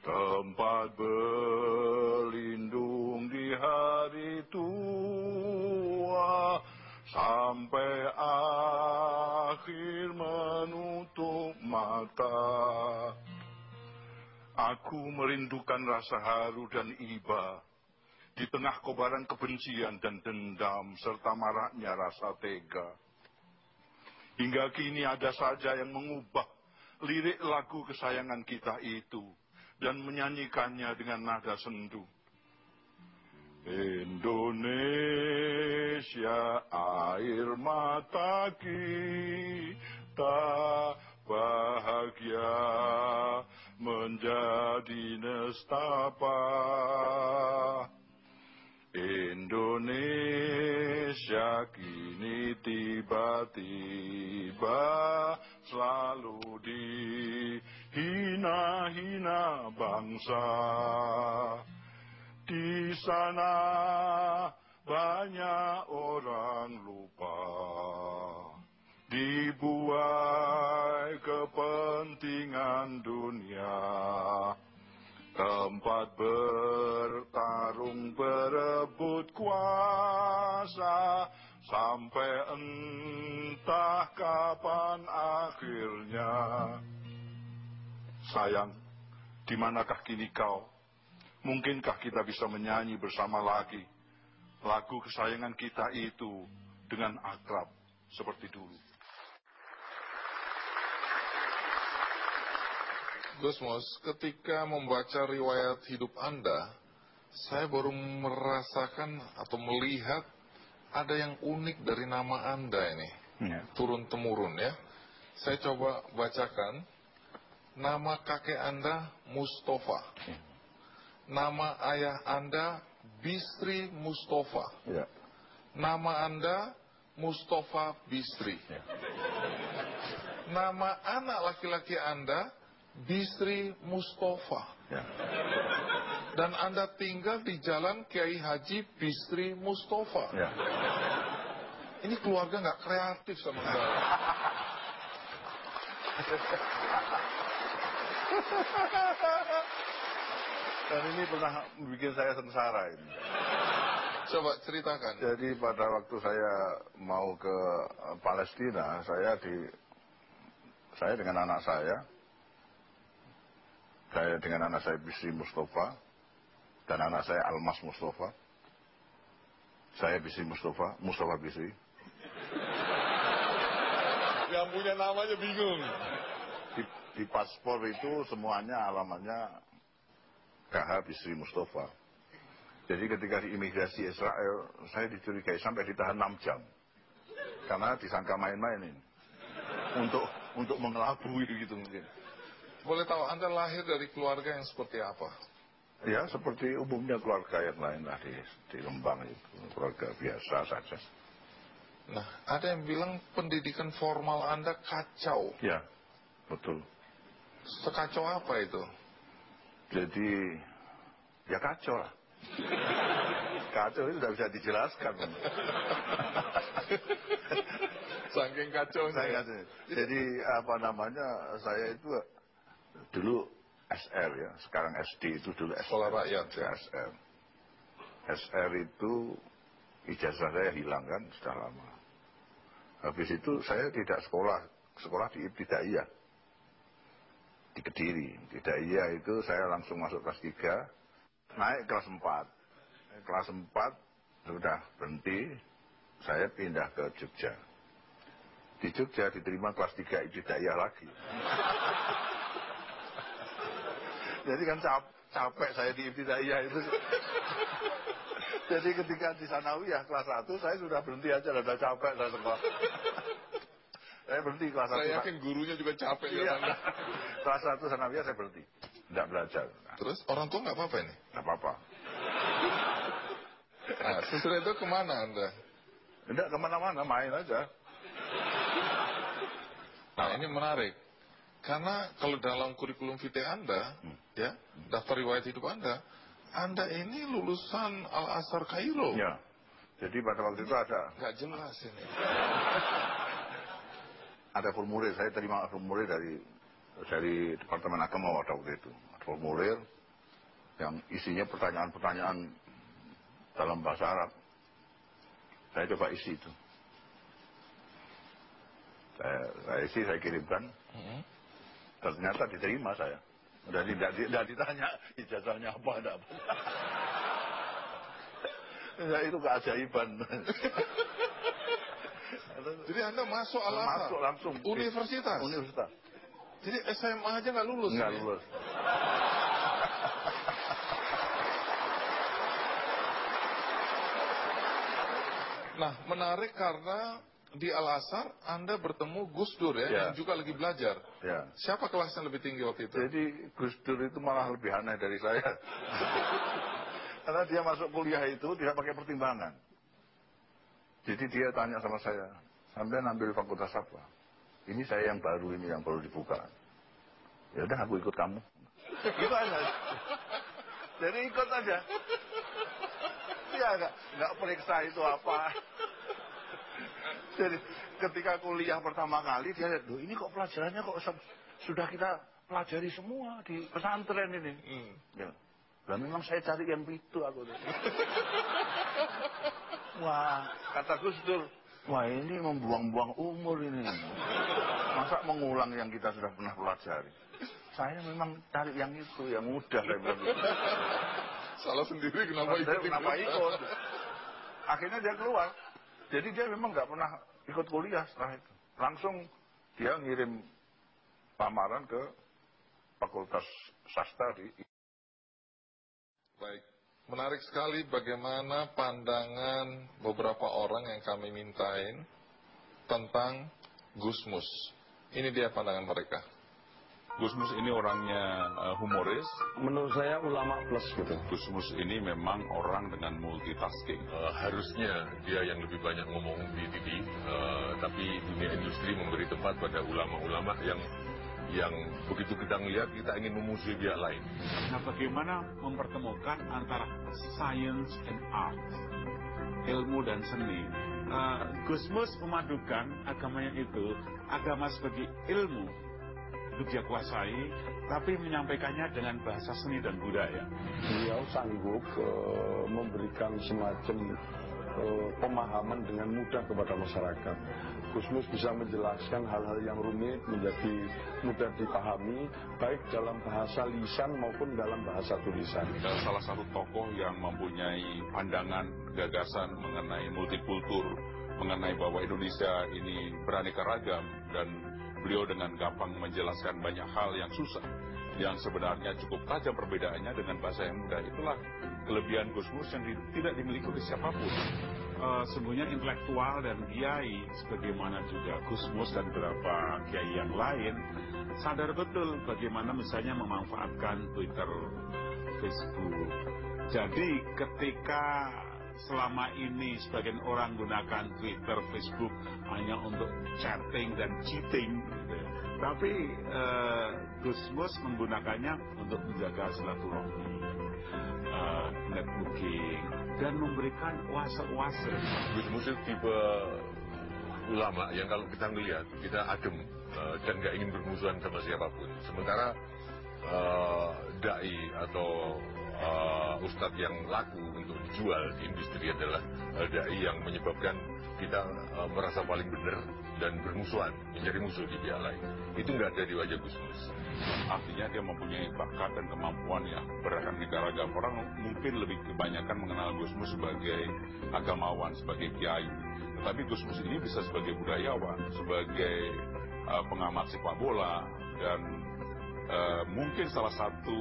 Tempat berlindung di hari tua Sampai akhir menutup mata Aku merindukan rasa haru dan iba di tengah kobaran kebencian dan dendam serta maraknya rasa tega. Hingga kini ada saja yang mengubah lirik lagu kesayangan kita itu dan menyanyikannya dengan nada sendu. Indonesia air mata kita bahagia menjadi nestapa. Indonesia kini tiba-tiba selalu dihina-hina bangsa. Di sana banyak orang lupa. Dibuai kepentingan dunia. Tempat bertarung berebut kuasa. Sampai entah kapan akhirnya. Sayang di manakah kini kau mungkinkah kita bisa menyanyi bersama lagi lagu kesayangan kita itu dengan akrab seperti dulu Gusmus, ketika membaca riwayat hidup Anda, saya baru merasakan atau melihat ada yang unik dari nama Anda ini. Ya. Turun-temurun ya. Saya coba bacakan. Nama kakek Anda Mustafa. Ya. Nama ayah Anda Bisri Mustafa. Ya. Nama Anda Mustafa Bisri. Ya. Nama anak laki-laki Anda Bisri Mustafa. Ya. Dan Anda tinggal di jalan Kiai Haji Bisri Mustafa. Ya. Ini keluarga nggak kreatif sama saya. Dan ini pernah bikin saya sengsara ini. Coba ceritakan. Jadi pada waktu saya mau ke Palestina, saya di saya dengan anak saya, saya dengan anak saya Bisri Mustafa dan anak saya Almas Mustafa. Saya Bisri Mustafa, Mustafa Bisri. Yang punya namanya bingung. Di, di paspor itu semuanya alamatnya KH Bisri Mustafa. Jadi ketika di imigrasi Israel, saya dicurigai sampai ditahan 6 jam. Karena disangka main-mainin. Untuk untuk mengelabui gitu mungkin. Boleh tahu Anda lahir dari keluarga yang seperti apa? Ya seperti umumnya keluarga yang lain lah di, di Lembang itu. Keluarga biasa saja. Nah, ada yang bilang pendidikan formal Anda kacau. Ya, betul. Sekacau apa itu? Jadi, ya kacau lah. Kacau itu tidak bisa dijelaskan. Saking kacau saya. Jadi apa namanya, saya itu dulu SR ya, sekarang SD itu dulu SR. Sekolah rakyat ya. SR. SR itu ijazah saya hilang kan sudah lama. Habis itu saya tidak sekolah, sekolah di Ibtidaiyah. Di Kediri. Ibtidaiyah itu saya langsung masuk kelas 3, naik kelas 4. Kelas 4 sudah berhenti, saya pindah ke Jogja. Di Jogja diterima kelas 3 Ibtidaiyah lagi. Jadi kan cap, capek saya di ibtidaiyah itu. Jadi ketika di sanawiyah kelas 1 saya sudah berhenti aja, sudah capek saya sekolah. Saya berhenti kelas satu. Saya yakin gurunya juga capek Iya. kelas satu sanawiyah saya berhenti. Tidak belajar. Terus orang tua nggak apa-apa ini? Nggak apa-apa. Nah, sesudah itu ke mana Anda? Tidak ke mana-mana, main aja. Nah, ini menarik. Karena kalau dalam kurikulum vitae Anda, Hmm. ya, daftar riwayat hidup Anda, Anda ini lulusan Al-Azhar Kairo. Ya. Jadi pada waktu itu ada Nggak jelas ini. ada formulir. Saya terima formulir dari dari Departemen Agama pada waktu itu. Formulir yang isinya pertanyaan-pertanyaan dalam bahasa Arab. Saya coba isi itu. Saya, saya isi, saya kirimkan. Hmm. Ternyata diterima saya. Udah tidak, tidak ditanya ijazahnya apa, ada apa. ya, itu keajaiban. Jadi Anda masuk Al-Azhar? Masuk langsung. Universitas? Universitas. Jadi SMA aja nggak lulus? Nggak lulus. Nah, menarik karena di Al-Azhar Anda bertemu Gus Dur ya, Ya. yang juga lagi belajar. Ya. Siapa kelas yang lebih tinggi waktu itu? Jadi Gus Dur itu malah lebih aneh dari saya. Karena dia masuk kuliah itu tidak pakai pertimbangan. Jadi dia tanya sama saya, sampai ambil fakultas apa? Ini saya yang baru ini yang baru dibuka. Ya udah aku ikut kamu. Gitu aja. Jadi ikut aja. Dia nggak nggak periksa itu apa. Jadi ketika kuliah pertama kali dia lihat, "Loh, ini kok pelajarannya kok sudah kita pelajari semua di pesantren ini. Ya. Dan memang saya cari yang itu aku. Wah, kata Gus Dur, wah ini membuang-buang umur ini. Masa mengulang yang kita sudah pernah pelajari. Saya memang cari yang itu, yang mudah. Saya bilang gitu. Salah sendiri kenapa ikut? kenapa ikut? Akhirnya dia keluar. Jadi dia memang nggak pernah ikut kuliah setelah itu. Langsung dia ngirim lamaran ke Fakultas Sastra di Baik, menarik sekali bagaimana pandangan beberapa orang yang kami mintain tentang Gusmus. Ini dia pandangan mereka. Gusmus ini orangnya eh, humoris. Menurut saya ulama plus gitu. Gusmus ini memang orang dengan multitasking. Eh, harusnya dia yang lebih banyak ngomong di TV, eh, tapi dunia industri memberi tempat pada ulama-ulama yang yang begitu kita ngelihat kita ingin memusuhi pihak lain. Nah, bagaimana mempertemukan antara science and art, ilmu dan seni. Eh, Gusmus memadukan agamanya itu, agama sebagai ilmu itu dia kuasai, tapi menyampaikannya dengan bahasa seni dan budaya. Beliau sanggup eh, memberikan semacam eh, pemahaman dengan mudah kepada masyarakat. Gusmus bisa menjelaskan hal-hal yang rumit menjadi mudah dipahami, baik dalam bahasa lisan maupun dalam bahasa tulisan. Salah satu tokoh yang mempunyai pandangan, gagasan mengenai multikultur, mengenai bahwa Indonesia ini beraneka ragam dan beliau dengan gampang menjelaskan banyak hal yang susah yang sebenarnya cukup tajam perbedaannya dengan bahasa yang mudah itulah kelebihan Gusmus yang tidak dimiliki oleh siapa pun. Eh, sungguhnya intelektual dan kiai sebagaimana juga Gusmus dan beberapa kiai yang lain sadar betul bagaimana misalnya memanfaatkan Twitter, Facebook. Jadi ketika selama ini sebagian orang gunakan Twitter, Facebook hanya untuk chatting dan cheating, gitu ya. tapi eh, Gusmus menggunakannya untuk menjaga silaturahmi, eh, networking, dan memberikan oase-oase. Gus tipe ulama yang kalau kita ngelihat kita adem eh, dan nggak ingin bermusuhan sama siapa pun. Sementara eh, dai atau eh, ustadz yang laku untuk dijual di industri adalah eh, dai yang menyebabkan kita eh, merasa paling benar dan bermusuhan, menjadi musuh di pihak lain. Itu nggak ada di wajah Gus Mus. Artinya dia mempunyai bakat dan kemampuan yang beraneka ragam. Orang mungkin lebih kebanyakan mengenal Gusmus sebagai agamawan, sebagai kiai. Tetapi Gusmus ini bisa sebagai budayawan, sebagai uh, pengamat sepak bola, dan uh, mungkin salah satu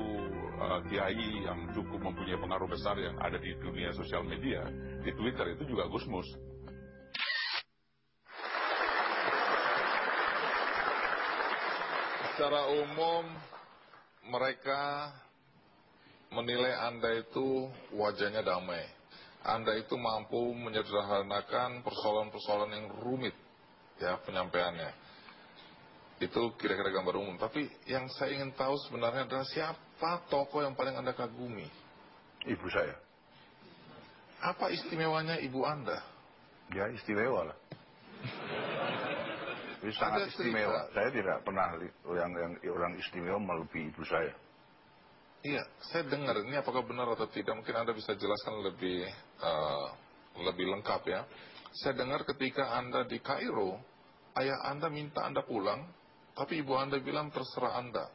uh, kiai yang cukup mempunyai pengaruh besar yang ada di dunia sosial media, di Twitter itu juga Gusmus. Secara umum mereka menilai Anda itu wajahnya damai. Anda itu mampu menyederhanakan persoalan-persoalan yang rumit ya penyampaiannya. Itu kira-kira gambar umum. Tapi yang saya ingin tahu sebenarnya adalah siapa tokoh yang paling Anda kagumi? Ibu saya. Apa istimewanya ibu Anda? Ya istimewa lah. Ini sangat istimewa. Saya tidak pernah li- yang, yang orang istimewa melebihi ibu saya. Iya, saya dengar ini apakah benar atau tidak mungkin Anda bisa jelaskan lebih eh, lebih lengkap ya. Saya dengar ketika Anda di Kairo, ayah Anda minta Anda pulang, tapi ibu Anda bilang terserah Anda.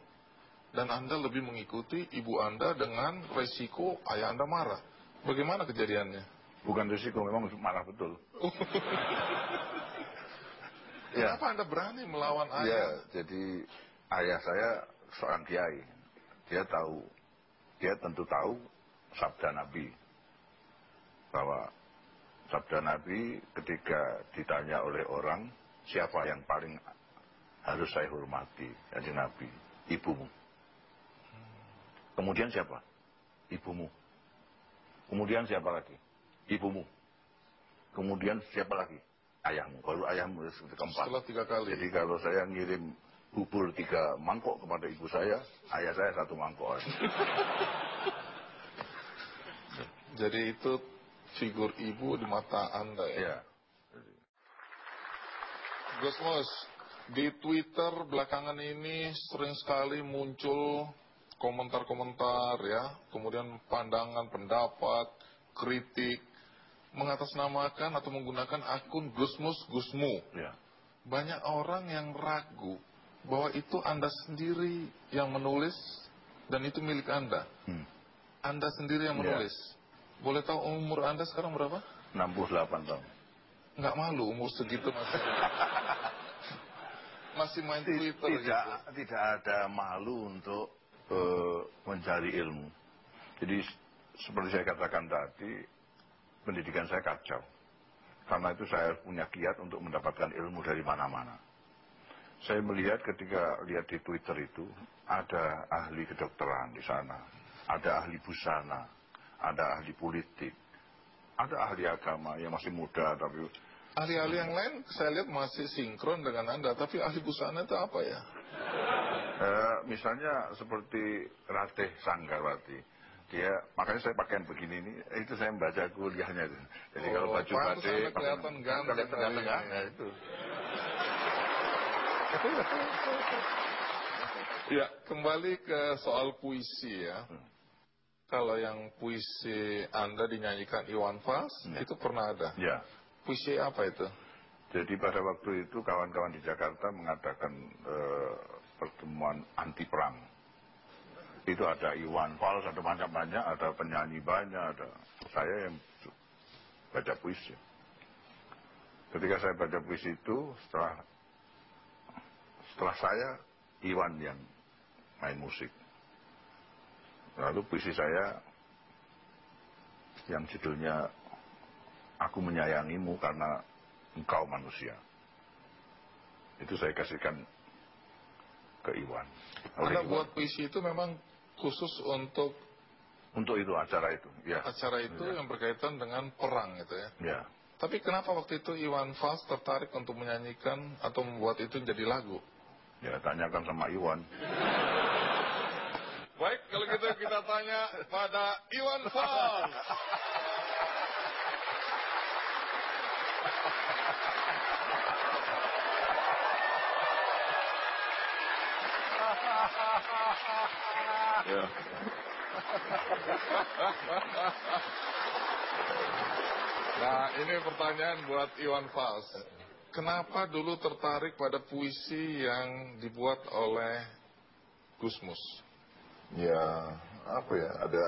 Dan Anda lebih mengikuti ibu Anda dengan resiko ayah Anda marah. Bagaimana kejadiannya? Bukan risiko, memang marah betul. Ya. Kenapa Anda berani melawan Ya, ayah? jadi ayah saya seorang kiai. Dia tahu, dia tentu tahu sabda Nabi. Bahwa sabda Nabi ketika ditanya oleh orang, siapa yang paling harus saya hormati? Jadi Nabi, ibumu. Kemudian siapa? Ibumu. Kemudian siapa lagi? Ibumu. Kemudian siapa lagi? Ayahmu. Baru itu keempat. Setelah tiga kali. Jadi kalau saya ngirim bubur tiga mangkok kepada ibu saya, ayah saya satu mangkok. Jadi itu figur ibu di mata Anda ya? Iya. Gus Mus, di Twitter belakangan ini sering sekali muncul komentar-komentar ya, kemudian pandangan, pendapat, kritik, mengatasnamakan atau menggunakan akun Gusmus Gusmu. Ya. Banyak orang yang ragu bahwa itu Anda sendiri yang menulis dan itu milik Anda. Hmm. Anda sendiri yang Ya. menulis. Boleh tahu umur Anda sekarang berapa? 68 tahun. Nggak malu umur segitu masih masih main Twitter Tidak, gitu. tidak ada malu untuk eh, mencari ilmu. Jadi seperti saya katakan tadi, pendidikan saya kacau. Karena itu saya punya kiat untuk mendapatkan ilmu dari mana-mana. Saya melihat ketika lihat di Twitter itu ada ahli kedokteran di sana, ada ahli busana, ada ahli politik, ada ahli agama yang masih muda tapi Ahli-ahli yang lain saya lihat masih sinkron dengan Anda, tapi ahli busana itu apa ya? Eh, misalnya seperti Ratih Sanggarwati. Dia makanya saya pakaian begini ini, itu saya membaca kuliahnya itu. Jadi kalau Oh, baju batik, kelihatan ganteng kelihatan ganteng ini. Nah, itu. Ya, kembali ke soal puisi ya. Kalau yang puisi Anda dinyanyikan Iwan Fals, itu pernah ada. Ya. Puisi apa itu? Jadi pada waktu itu kawan-kawan di Jakarta mengadakan eh, pertemuan anti perang. Itu ada Iwan Fals, ada banyak-banyak, ada penyanyi banyak, ada saya yang baca puisi. Ketika saya baca puisi itu, setelah setelah saya, Iwan yang main musik. Lalu puisi saya yang judulnya Aku menyayangimu karena engkau manusia. Itu saya kasihkan ke Iwan. Anda buat puisi itu memang khusus untuk Untuk itu acara itu, ya. acara itu yang berkaitan dengan perang gitu ya. Ya. Tapi kenapa waktu itu Iwan Fals tertarik untuk menyanyikan atau membuat itu jadi lagu? Ya, tanyakan sama Iwan. Baik, kalau gitu kita tanya pada Iwan Fals. Ya. Nah, ini pertanyaan buat Iwan Fals. Kenapa dulu tertarik pada puisi yang dibuat oleh Gusmus? Ya, apa ya, ada,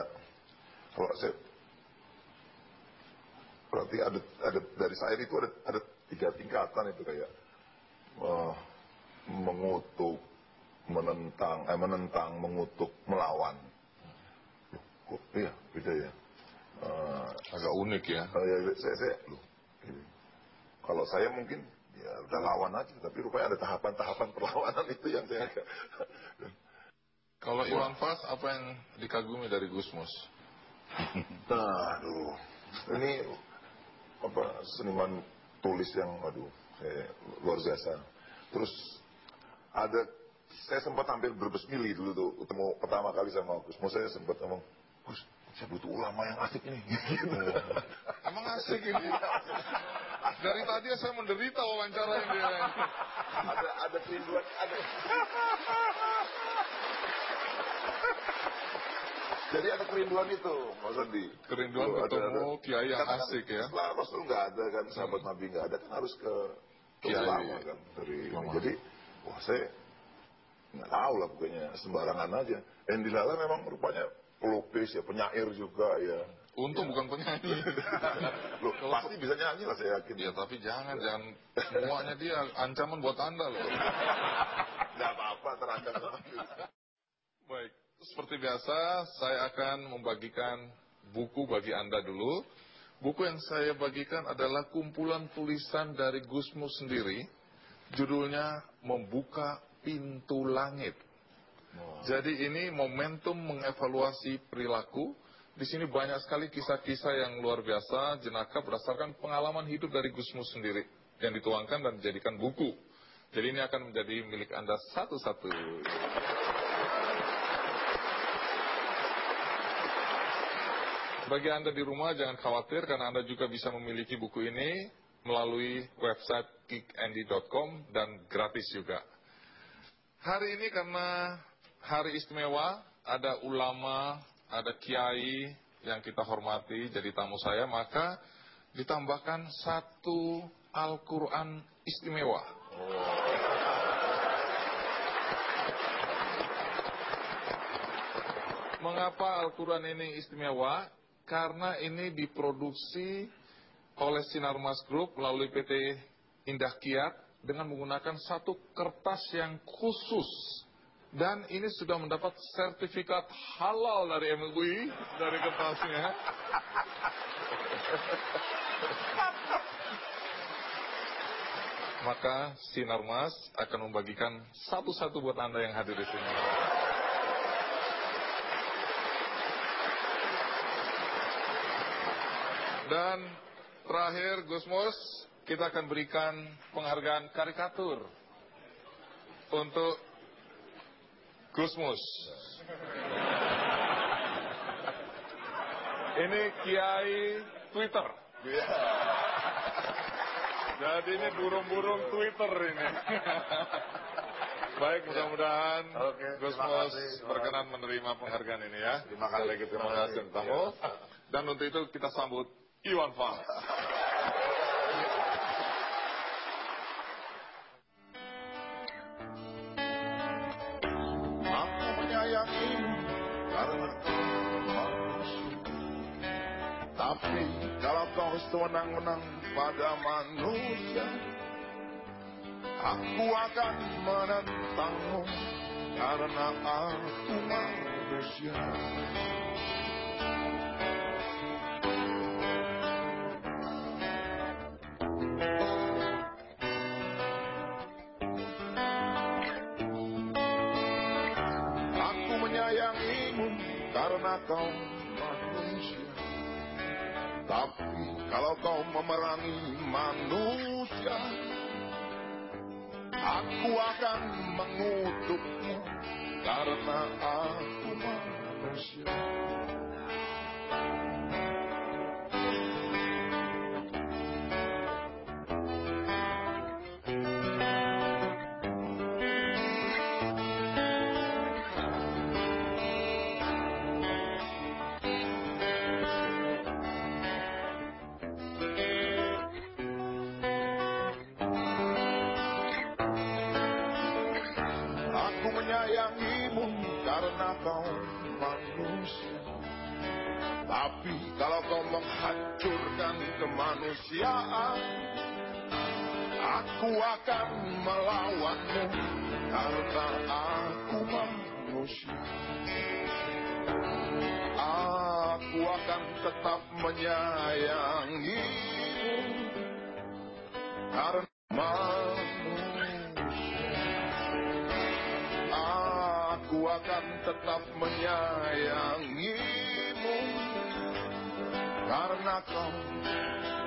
kalau saya, berarti ada, ada dari saya itu ada, ada tiga tingkatan itu kayak, eh, mengutuk, menentang, eh, menentang, mengutuk, melawan. Loh, kok, iya, beda ya. Eh, Agak unik ya. Oh, ya, saya, saya, loh, ini. Kalau saya mungkin ya udah lawan aja tapi rupanya ada tahapan-tahapan perlawanan itu yang saya agak Kalau Iwan Fals, apa yang dikagumi dari Gusmus? nah aduh ini apa seniman tulis yang aduh saya, luar biasa terus ada saya sempat hampir berbesmili dulu tuh ketemu pertama kali sama Gus Mus saya sempat ngomong Gus saya butuh ulama yang asik nih gitu. Emang asik ini. Dari tadi saya menderita wawancara ini. ada ada kerinduan ada jadi ada kerinduan itu Mas Andi Kerinduan ada- ketemu ada- kiai yang kan asik ya. setelah Rasul nggak ada kan sahabat Nabi nggak ada kan harus ke ke Kiai. ulama kan dari jadi wah saya nggak tahu lah pokoknya sembarangan aja Endi Lala memang rupanya pelukis ya penyair juga ya Untung bukan penyanyi. Loh, pasti bisa nyanyi lah saya yakin Ya tapi jangan, jangan semuanya dia ancaman buat anda loh. nggak apa-apa terancam Baik, seperti biasa saya akan membagikan buku bagi anda dulu. Buku yang saya bagikan adalah kumpulan tulisan dari Gusmus sendiri. Judulnya Membuka Pintu Langit. Jadi ini momentum mengevaluasi perilaku. Di sini banyak sekali kisah-kisah yang luar biasa, jenaka berdasarkan pengalaman hidup dari Gusmus sendiri yang dituangkan dan dijadikan buku. Jadi ini akan menjadi milik Anda satu-satu. Bagi Anda di rumah jangan khawatir karena Anda juga bisa memiliki buku ini melalui website geekandy.com dan gratis juga. Hari ini karena hari istimewa, ada ulama, ada kiai yang kita hormati jadi tamu saya, maka ditambahkan satu Al-Quran istimewa. Mengapa Al-Quran ini istimewa? Karena ini diproduksi oleh Sinarmas Group melalui PT Indah Kiat dengan menggunakan satu kertas yang khusus. Dan ini sudah mendapat sertifikat halal dari MUI dari kertasnya. Maka Sinarmas akan membagikan satu-satu buat Anda yang hadir di sini. Dan terakhir Gusmus, kita akan berikan penghargaan karikatur untuk Gusmus. Ini Kiai Twitter. Jadi ini burung-burung Twitter ini. Baik, mudah-mudahan Gusmus berkenan menerima penghargaan ini ya. Terima kasih. Terima kasih tamu. Dan untuk itu kita sambut Iwan Fals. Sewenang-wenang pada manusia, aku akan menentangmu karena aku manusia. Aku menyayangimu karena kau kau memerangi manusia, aku akan mengutukmu karena aku manusia. Kemanusiaan, aku akan melawanmu karena aku manusia. Aku akan tetap menyayangimu karena manusia Aku akan tetap menyayangimu Karena kau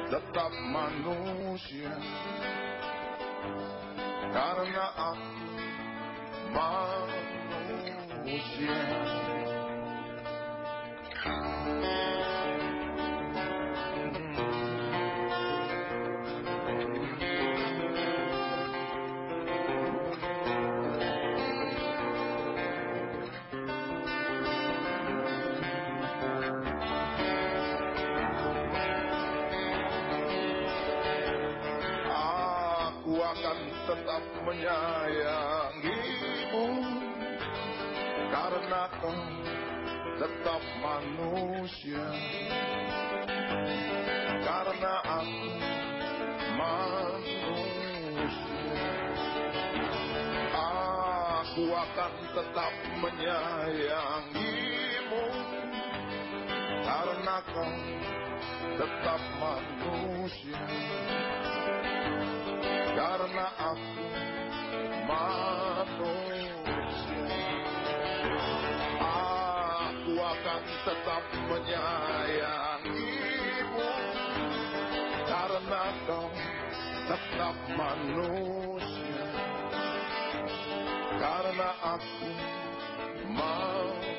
tetap manusia. Karena aku manusia tetap menyayangimu. Karena kau tetap manusia. Karena aku manusia. Aku akan tetap menyayangimu. Karena kau tetap manusia karena aku manusia Aku akan tetap menyayangimu. Karena kau tetap manusia Karena aku manusia